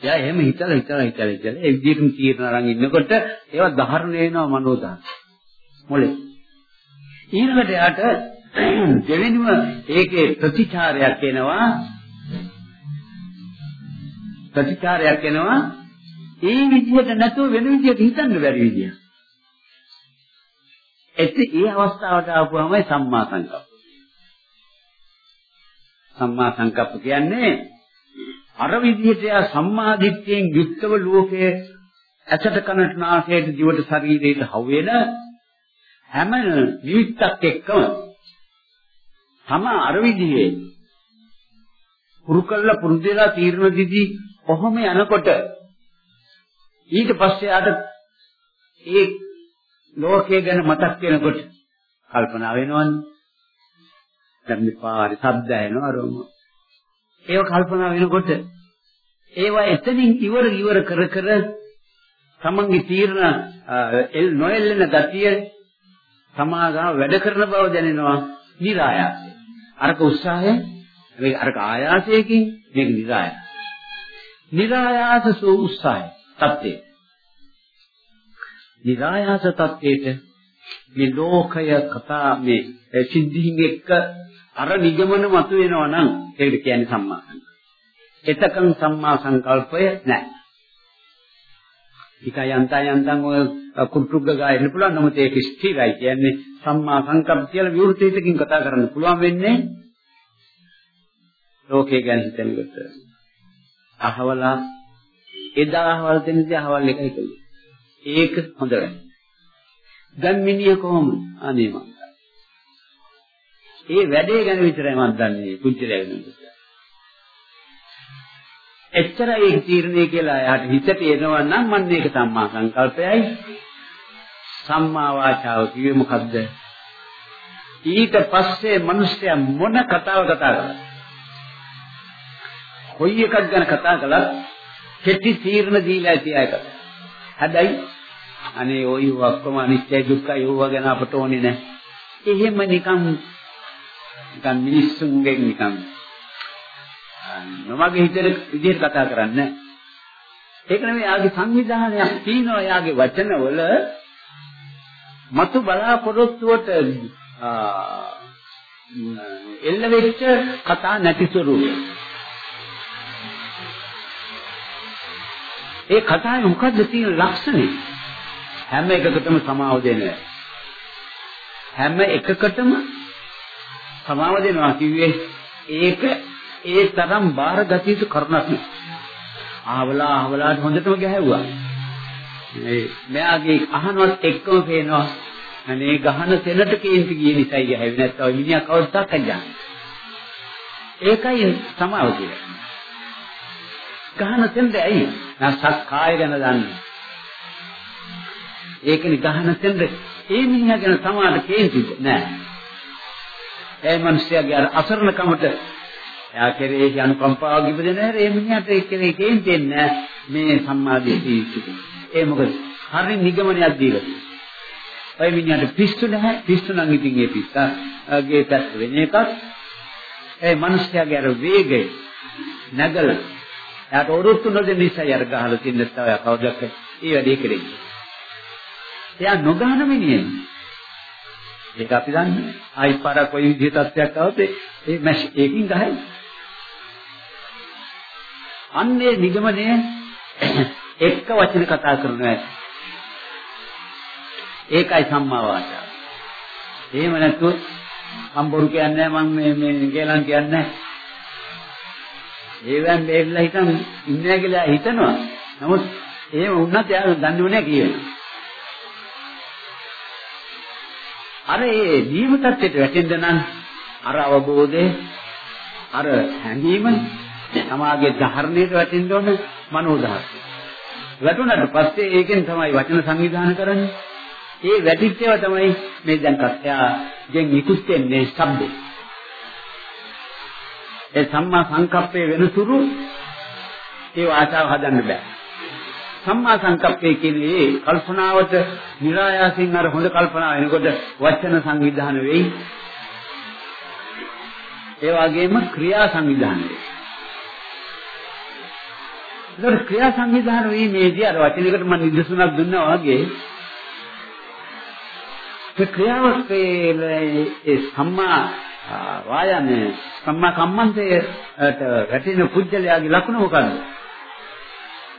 එයා එහෙම හිතලා හිතලා හිතලා හිතලා ඒ විදිහටම තීරණ අරන් ඉන්නකොට ඒවා ධාරණය වෙනවා මනෝ ධාත. මොලේ. ඊළඟට යාට දෙවෙනිම ඒකේ ප්‍රතිචාරයක් එනවා ප්‍රතිචාරයක් එනවා ඒ විදිහට නැතුව වෙන විදිහට හිතන්න බැරි විදිහ. එත් ඒ අවස්ථාවට ආපුවමයි සම්මා සංකප්ප. සම්මා සංකප්ප කියන්නේ අර විදිහට යා සම්මා දිට්ඨියෙන් යුක්තව ලෝකයේ ඇසට කනට නාසයට දිවට ශරීරයට හවුවෙන හැම නිවිත්තක් එක්කම තම අර විදිහේ පුරු කළා පුරුදු වෙලා තීරණ දිදී කොහොම යනකොට ඊට පස්සේ ආට ඒ ලෝකයේ ගැන මතක් වෙනකොට කල්පනා වෙනවනේ. දැන් මේ පාරේ ශබ්ද ඇහෙනවා රෝම ඒව කල්පනා වෙනකොට ඒවා එතනින් ඉවර ඉවර කර කර තමන්ගේ තීරණ එල් නොඑල්ලෙන ගතිය සමාගම වැඩ කරන බව දැනෙනවා નિરાයාසයෙන් අරක උත්සාහය මේක අරක ආයාසයකින් මේක නිරාය. නිරායාස සෝ උත්සාහය තත්ත්වය. නිරායාස තත්ත්වයට මේ ලෝකය කතා මේ සිද්ධීන් එක්ක අර නිගමන මතුවෙනවා නම් ඒකට කියන්නේ සම්මා සංකල්ප. එතකන් සම්මා සංකල්පය නැහැ. ටික යන්තා යන්තම් ඔය කුටුග්ග ගායන්න පුළුවන් නමුත් ඒක ස්ථිරයි කියන්නේ සම්මා සංකල්ප කියලා විවෘතයකින් කතා කරන්න පුළුවන් වෙන්නේ ලෝකය ගැන හිතනකොට අහවලා එදා අහවල් දෙන්නේ අහවල් එකයි කළේ. ඒක හොඳ නැහැ. දැන් මිනිහ කොහොමද? අනේ මං. ඒ වැඩේ ගැන විතරයි මම දන්නේ කුංචලයා වෙනකොට. එච්චරයි ඒ තීරණය කියලා එයාට හිතට එනවා නම් මම මේක සම්මා සංකල්පයයි සම්මා වාචාව කිව්වේ මොකද්ද? ඊට පස්සේ මිනිස්සයා මොන කතාව කතා කරා? කොයි එකක් ගැන කතා කළත් කෙටි තීරණ දීලා ඇති අය කතා. හැබැයි අනේ ඔය ඔක්කොම අනිත්‍ය දුක්ඛ යෝවා ගැන අපට ඕනේ නැහැ. එහෙම නිකන් නිකන් මිනිස්සුන්ගෙන් නිකන් නොමගේ හිතේ විදිහට කතා කරන්නේ ඒක නෙමෙයි ආගේ සංවිධානයක් තියෙනවා යාගේ වචනවල මතු බලාපොරොත්තුවට එල්ල වෙච්ච කතා නැති ස්වරූපය ඒ කතාවේ මොකද්ද තියෙන ලක්ෂණය? හැම එකකටම සමාව දෙන. හැම එකකටම සමාව දෙනවා කිව්වේ ඒක ඒ තරම් බාරගත යුතු කරුණක් නෙවෙයි. ආවලා ආවලාට හොඳටම ගැහැව්වා. මේ මෙයාගේ අහනවත් එක්කම පේනවා අනේ ගහන තැනට කේන්ති ගිය නිසායි ගැහැවෙන්නේ නැත්නම් මිනිහා කවදාවත් අජාන. ඒකයි සමාව කියන්නේ. ගහන තැනද ඇයි? නම් සක්කාය ගැන දන්නේ. ඒකනේ ගහන තැනද ඒ මිනිහා ගැන සමාඩ කේන්තිද නෑ. ඒ මිනිස්යාගේ අර අසරණකමට එයා කෙරේ අනුකම්පාව ගිබදෙන හැර ඒ මිනිහට ඒ කෙරේ කේන්තිෙන්නේ නෑ මේ සම්මාදිට්ඨිය ඉච්චිත. ඒ මොකද හරි නිගමනයක් දීලා තියෙනවා. ඔය මිනිහට පිස්සු නැහැ. පිස්සු නම් ඉතින් ඒ පිස්සාගේ පැත්ත වෙන එකක්. ඒ මිනිස්යාගේ අර වේගය නැගලා එයාට ඔරොත්තු නොදෙන්න නිසා අර ගහලා තින්න තව කවදක් ඒ වැඩේ කරන්නේ. එයා නොගහන මිනිහෙක්. ඒක අපි දන්නේ. ආයි පාරක් කොයි විදිහේ තත්ත්වයක් આવත් ඒ මැෂ් ඒකින් ගහයි. අන්නේ නිගමනය එක්ක වචන කතා කරනවා. ඒකයි සම්මා වාචා. එහෙම නැත්නම් මම බොරු කියන්නේ මම මේ මේ ගේලන් කියන්නේ ඒවෙන් මේවිලා හිතන් ඉන්නේ කියලා හිතනවා. නමුත් එහෙම වුණත් එයා දන්නේ නැහැ කියනවා. අර ඒ දීම තත්ත්වයට වැටෙන්න නම් අර අවබෝධය අර හැඟීම සමාගයේ ධර්මයට වැටෙන්න ඕන මනෝ ධාතුව. වැටුණාට පස්සේ ඒකෙන් තමයි වචන සංවිධානය කරන්නේ. ඒ වැටිච්ච ඒවා තමයි මේ දැන් කත්යාගෙන් ඉක්ුත් වෙන්නේ ශබ්දේ. ඒ සම්මා සංකප්පේ වෙනසුරු ඒ ආශාව හදන්න බෑ. සම්මා සංකප්පේ කියන්නේ කල්පනාවට નિરાයාසින් අර හොඳ කල්පනා වෙනකොට වචන සංවිධාන වෙයි. ඒ වගේම ක්‍රියා සංවිධාන වෙයි. ඒකට ක්‍රියා සංවිධාන වීමේදී අර වචනයකට මම නිදසුනක් දුන්නා වගේ ඒ ක්‍රියාවක් ඒ සම්මා වායනේ සම්මා කම්මන්තයට වැටෙන පුජ්‍යලයාගේ ලක්ෂණ මොකද්ද?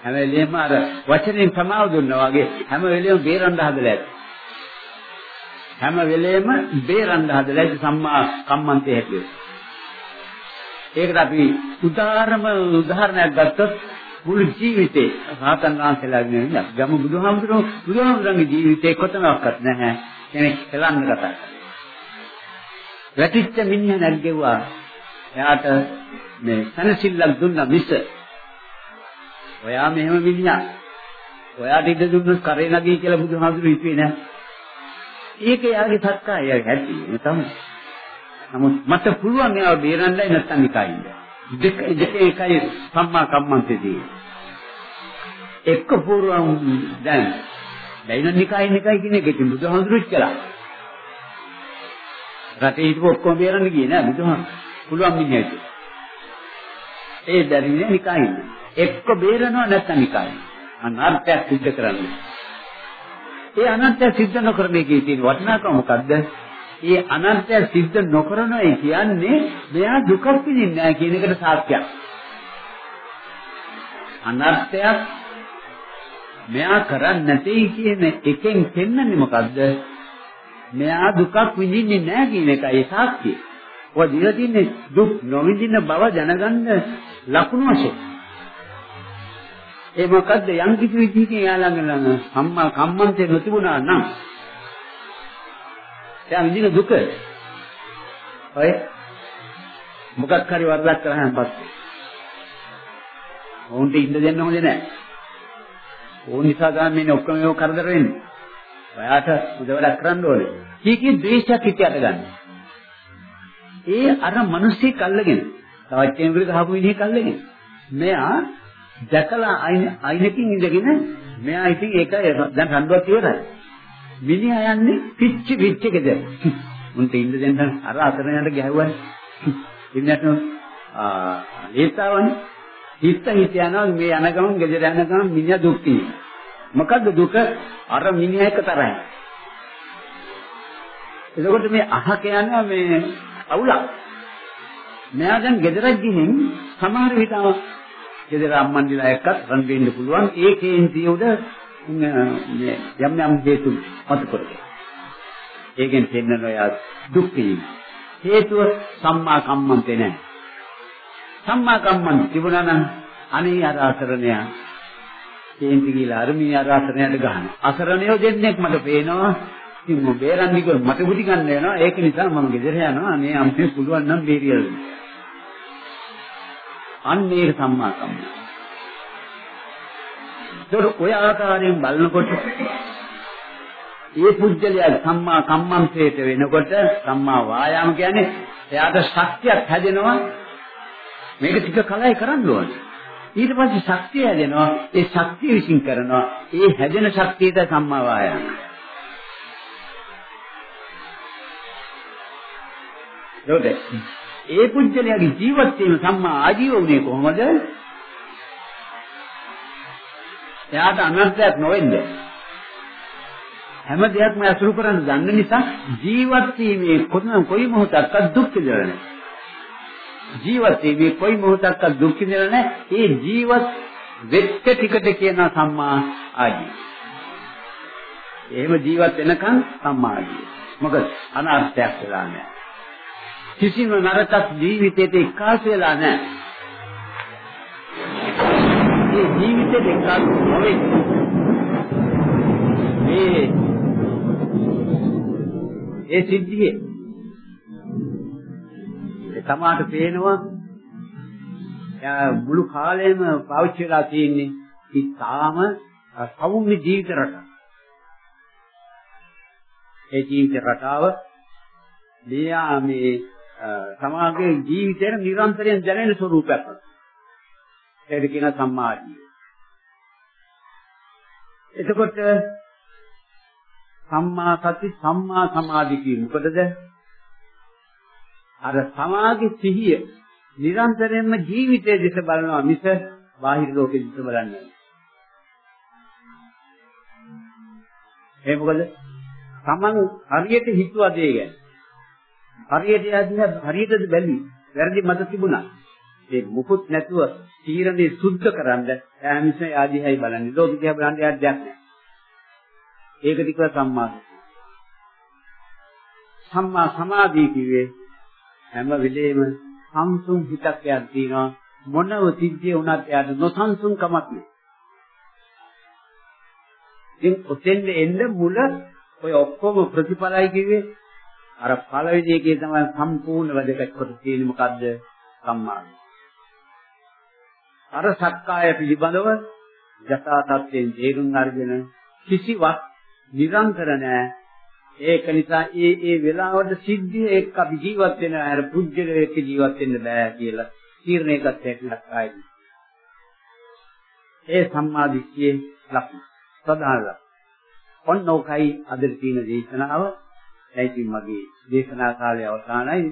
හැම වෙලෙම අර වචනෙන් සමාව දුන්නා වගේ හැම වෙලෙම බේරන්න හදලා ඇති. හැම වෙලෙම බේරන්න හදලා ඇති සම්මා කම්මන්තය හැටියට. ඒකට අපි උදාහරණ උදාහරණයක් ගත්තොත් මුළු ජීවිතේ රහතන් වහන්සේලාගේ නෙවෙයි ගම බුදුහාමුදුරුවෝ බුදුහාමුදුරන්ගේ ජීවිතේ කොතනවත් නැහැ කෙනෙක් එලන්න කතා කරනවා. වැටිච්ච මිනිහ නැග්ගෙව්වා. එයාට මේ සනසිල්ලක් දුන්නා මිස. ඔයා මෙහෙම මිනිහා. ඔයාට ඉඳ දුන්නොත් කරේ නැගී කියලා බුදුහාමුදුරුවෝ හිතුවේ නෑ. ඒක යාගේ සත්‍යය ඇති. ඒ තමයි. නමුත් මට පුළුවන් එයාව බේරන්නයි නැත්තම් නිකයින්ද. දෙක දෙක එකයි සම්මා කම්මන්තේදී. එක්ක පූර්වම් දැන් දැන් නිකයි නිකයි කියන එක ඉතින් බුදුහාමුදුරුවෝ කියලා. රටේ හිටපු ඔක්කොම බේරන්න ගියේ නෑ බුදුහාම. පුළුවන් මිනිහට. ඒ දැරිනේ නිකයි. එක්ක බේරනවා නැත්නම් නිකයි. අනර්ථයක් සිද්ධ කරන්නේ. ඒ අනර්ථය සිද්ධ නොකරන එකේ තියෙන වටිනාකම මොකද්ද? ඒ අනර්ථය සිද්ධ නොකරනයි කියන්නේ මෙයා දුකක් විඳින්නේ නැහැ කියන එකට සාක්ෂියක්. අනර්ථයක් මෙයා කරන්නේ නැtei කියන එකෙන් පෙන්වන්නේ මොකද්ද? මෙයා දුකක් විඳින්නේ නැහැ කියන එකයි සාක්ෂිය. ඔය දින තින්නේ දුක් නොවිඳින බව දැනගන්න ලකුණු වශයෙන්. ඒ මොකද්ද යම් කිසි විදිහකින් යාළඟ සම්මා කම්මන්තේ නොතිබුණා නම් එයා විඳින දුක ඔය මොකක් හරි වරදක් කරාන් පස්සේ ඕන්ට ඉන්න දෙන්න හොඳේ නැහැ. ඕන නිසා තමයි මේ ඔක්කොම ඒව කරදර වෙන්නේ. ඔයාට උදවලක් කරන්න ඕනේ. කීකී ද්වේෂයක් හිතයට ගන්න. ඒ අර මිනිස්සෙක් අල්ලගෙන තවත් කෙනෙකුට ගහපු විදිහක් අල්ලගෙන මෙයා දැකලා අයිනකින් ඉඳගෙන මෙයා ඉතින් ඒක දැන් රණ්ඩුවක් ඉවරයි. මිනිහා යන්නේ පිච්චි පිච්චි ගෙද. උන්ට ඉන්න දෙන්න අර අතන යන ගැහුවා. ඉන්නට ආ ලේතාවනේ හිත හිත යනවා මේ යන ගමන් ගෙදර යන ගමන් මිනිහා දුක් විඳිනවා. මොකද්ද දුක? අර මිනිහා එක තරයි. එතකොට මේ අහක යනවා මේ අවුලක්. මෙයා දැන් ගෙදරක් ගිහින් සමහර විට ගෙදර අම්මන්දිලා එක්කත් රන් දෙන්න පුළුවන් ඒකේන් තියුද මේ යම් යම් හේතු මත කරගෙන. ඒකෙන් පෙන්වන ඔය දුක් හේතුව සම්මා කම්මන්තේ නැහැ. සම්මා කම්මන්ත තිබුණා නම් අනේ අර අසරණයා කේන්ති කියලා අරමී අර අසරණයට ගහනවා. අසරණයෝ දෙන්නෙක් මට පේනවා. ඉතින් මො බේරන්නේ කිව්ව මට බුද්ධි ගන්න වෙනවා. ඒක නිසා මම ගෙදර යනවා. අනේ අම්මේ පුළුවන් නම් බේරියල්. අන්න ඒක සම්මා කම්මන්ත. ඒක ඔය ආකාරයෙන් බලනකොට ඒ පුජ්‍යලයා සම්මා කම්මන්තේට වෙනකොට සම්මා වායාම කියන්නේ එයාට ශක්තියක් හැදෙනවා මේක ටික කලයි කරන්න ඕනේ ඊට පස්සේ ශක්තිය හැදෙනවා ඒ ශක්තිය විශ්ින් කරනවා ඒ හැදෙන ශක්තියට සම්මා වායාම ඒ පුජ්‍යලයාගේ ජීවත් වීම සම්මා ආජීව වුණේ කොහොමද එයාට අනර්ථයක් නොවෙන්නේ. හැම දෙයක්ම අසුරු කරන්න දන්න නිසා ජීවත් වීමේ කොතන කොයි මොහොතක්වත් දුක් විඳින්නේ නැහැ. ජීවත් වීමේ කොයි මොහොතක්වත් දුක් විඳින්නේ නැහැ. ඒ ජීවත් වෙච්ච ටිකට කියන සම්මා ආජීව. එහෙම ජීවත් වෙනකන් සම්මා ආජීව. මොකද අනර්ථයක් වෙලා නැහැ. කිසිම නරකක් ජීවිතේට එකාස් වෙලා නැහැ. ඒ ජීවිතේ එකක් නොවේ. මේ ඒ සිද්ධියේ තමාට පේනවා එයා මුළු කාලෙම පාවිච්චි වෙලා තියෙන්නේ ඉතාම සෞම්‍ය ජීවිත රටාව. ඒ ජීවිත රටාව මෙයා මේ සමාජයේ ජීවිතේ නිරන්තරයෙන් දැනෙන ස්වරූපයක්. ඒක කියන සම්මාදිය. එතකොට සම්මා සති සම්මා සමාධි කියන මොකටද? අර සමාධි සිහිය නිරන්තරයෙන්ම ජීවිතයේ දිස බලනවා මිස බාහිර ලෝකෙ දිස බලන්නේ නැහැ. ඒ මොකද? Taman හරියට හිතුවා දේ ගැන. හරියට යදිහ හරියටද බැලි. වැරදි මත තිබුණා. ඒ මුකුත් නැතුව තීරණේ සුද්ධ කරන්න එයා මිස ආදිහයි බලන්නේ. ලෝකෙ දිහා බලන්න යාට දෙයක් නැහැ. ඒක ටික සම්මා සම්මා සමාධිය කිව්වේ හැම වෙලේම සංසුන් හිතක් යක් තියෙනවා මොනව සිද්ධිය වුණත් එයාට නොසන්සුන් කමක් නෑ. ඉතින් ඔතෙන් එන්න මුල ඔය ඔක්කොම ප්‍රතිඵලයි කිව්වේ අර පළවෙනි එකේ තමයි සම්පූර්ණ වැදගත් කොට තියෙන්නේ මොකද්ද? සම්මාන. අර සක්කාය පිළිබඳව යථා තත්ත්වයෙන් තේරුම් අරගෙන කිසිවක් නිරන්තර නෑ ඒක නිසා ඒ ඒ වෙලාවට සිද්ධිය එක්ක අපි ජීවත් වෙනවා අර පුජ්‍යල එක්ක ජීවත් වෙන්න බෑ කියලා තීරණය ගත හැකිලක් ආයි. ඒ සම්මාදිට්ඨියේ ලක්ෂණ ප්‍රධාන ලක්ෂණ. ඔන්නෝකයි අද තියෙන දේශනාව. ඒකයි මගේ දේශනා කාලය අවසానයි.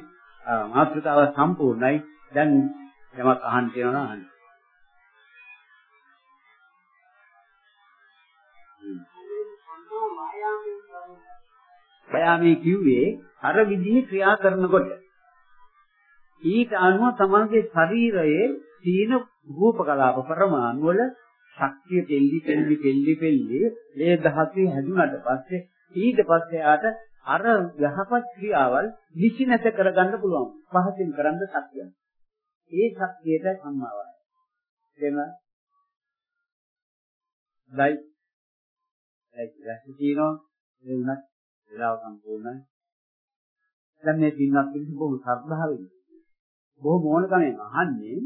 මාතෘකාව සම්පූර්ණයි. දැන් යමක් අහන්න තියෙනවා අහන්න. බයාමී කිව්වේ අර විදිහේ ක්‍රියා කරනකොට. ඊට අනුව තමන්ගේ ශරීරයේ තීන රූප කලාප ප්‍රමාණ වල ශක්තිය දෙල්ලි දෙල්ලි දෙල්ලි දෙල්ලි මේ දහසේ හැදුනට පස්සේ ඊට පස්සේ ආට අර යහපත් ක්‍රියාවල් නිසි නැත කරගන්න පුළුවන්. පහසින් කරන්න ශක්තිය. ඒ ශක්තියට සම්මාවයි. එතන දයි ඒ රැසි තියනවා. ඒ උනත් වෙලාව සම්පූර්ණයි. දැන් මේ පින්වත් පිළිස බොහොම ශ්‍රද්ධාවෙන් බොහොම ඕනකමෙන් අහන්නේ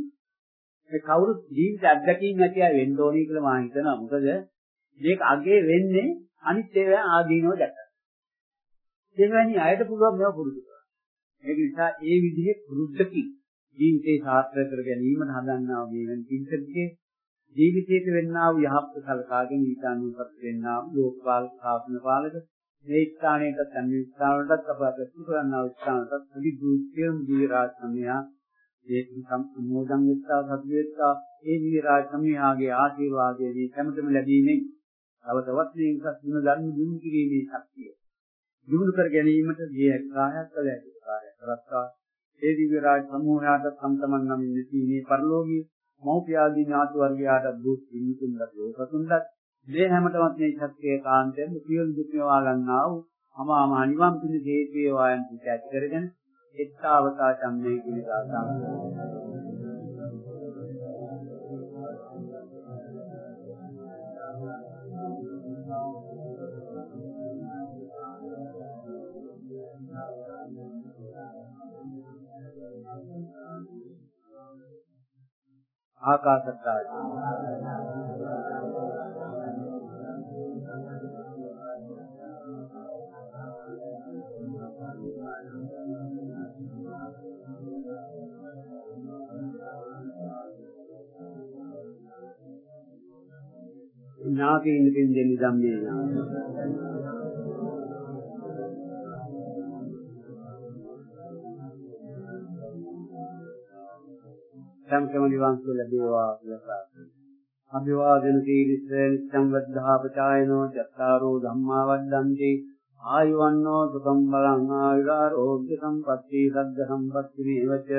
මේ කවුරුත් ජීවිත අත්දැකීම් නැති අය වෙන්න ඕනේ කියලා මම හිතනවා. මොකද මේක අගේ වෙන්නේ අනිත් ඒවා ආදීනව දැක. දෙවැනි අයට පුළුවන් මේව පුරුදු කරන්න. ඒක නිසා ඒ විදිහේ පුරුද්දකින් ජීවිතේ සාර්ථක කර ගැනීමට හදන්නා වූ මේ පින්සත්ගේ ජීවිතයට වෙන්නා වූ යහපත් සලකාගෙන ඊට අනුපත් වෙන්නා වූ ලෝකපාල ශාසන පාලක මේ ස්ථානයකට අනිත් ස්ථානවලට අප අපසු කරන්නා වූ ස්ථානවලට පොඩි දූත්‍යම් දීරාජ සමයා ඒ සම්මෝදන් වෙත්තා සතු වෙත්තා. ඒ දීරාජ සමයාගේ ආශිර්වාදයේ මේ හැමතෙම ලැබීමෙන් තව තවත් මේකත් දුන ධර්ම දුරු කිරීමේ ශක්තිය. දිනු කර ගැනීමට මේ කායයක් කළ හැකි කාර්යයක් කරත්තා ඒ දිව්‍ය රාජ සමූහයාට සම්තමන් නම් ඉන්නේ පරිලෝකීය මෞපියාදී ඥාති වර්ගයාට දුක් විඳින්දත් ලෝකතුන්දත් මේ හැමතෙමත් මේ ශක්තිය කාන්තෙන් සියලු දුක් මේවා ගන්නා වූ අමා මහ නිවන් පිණි හේතුවේ වායන් පිට කරගෙන එත්තාවතා සම්මේ කියන ගාථා ආකාශත්තාය ඥාතීන් දෙන්න දෙන්නේ ධම්මේ ඥාන සම්කම නිවන් සුව ලැබේවා කියලා. ප්‍රාර්ථනා. අභිවාදන තීරිස නිච්ඡම් වද්ධා පචායනෝ චත්තාරෝ ධම්මා වද්දන්ති ආයුවන්නෝ සුඛං බලං ආයුරාෝග්‍ය සම්පatti සග්ග සම්පatti මේවච.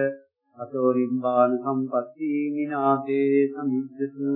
අතෝ රිම්බාන සම්පatti විනාතේ සමිද්දතු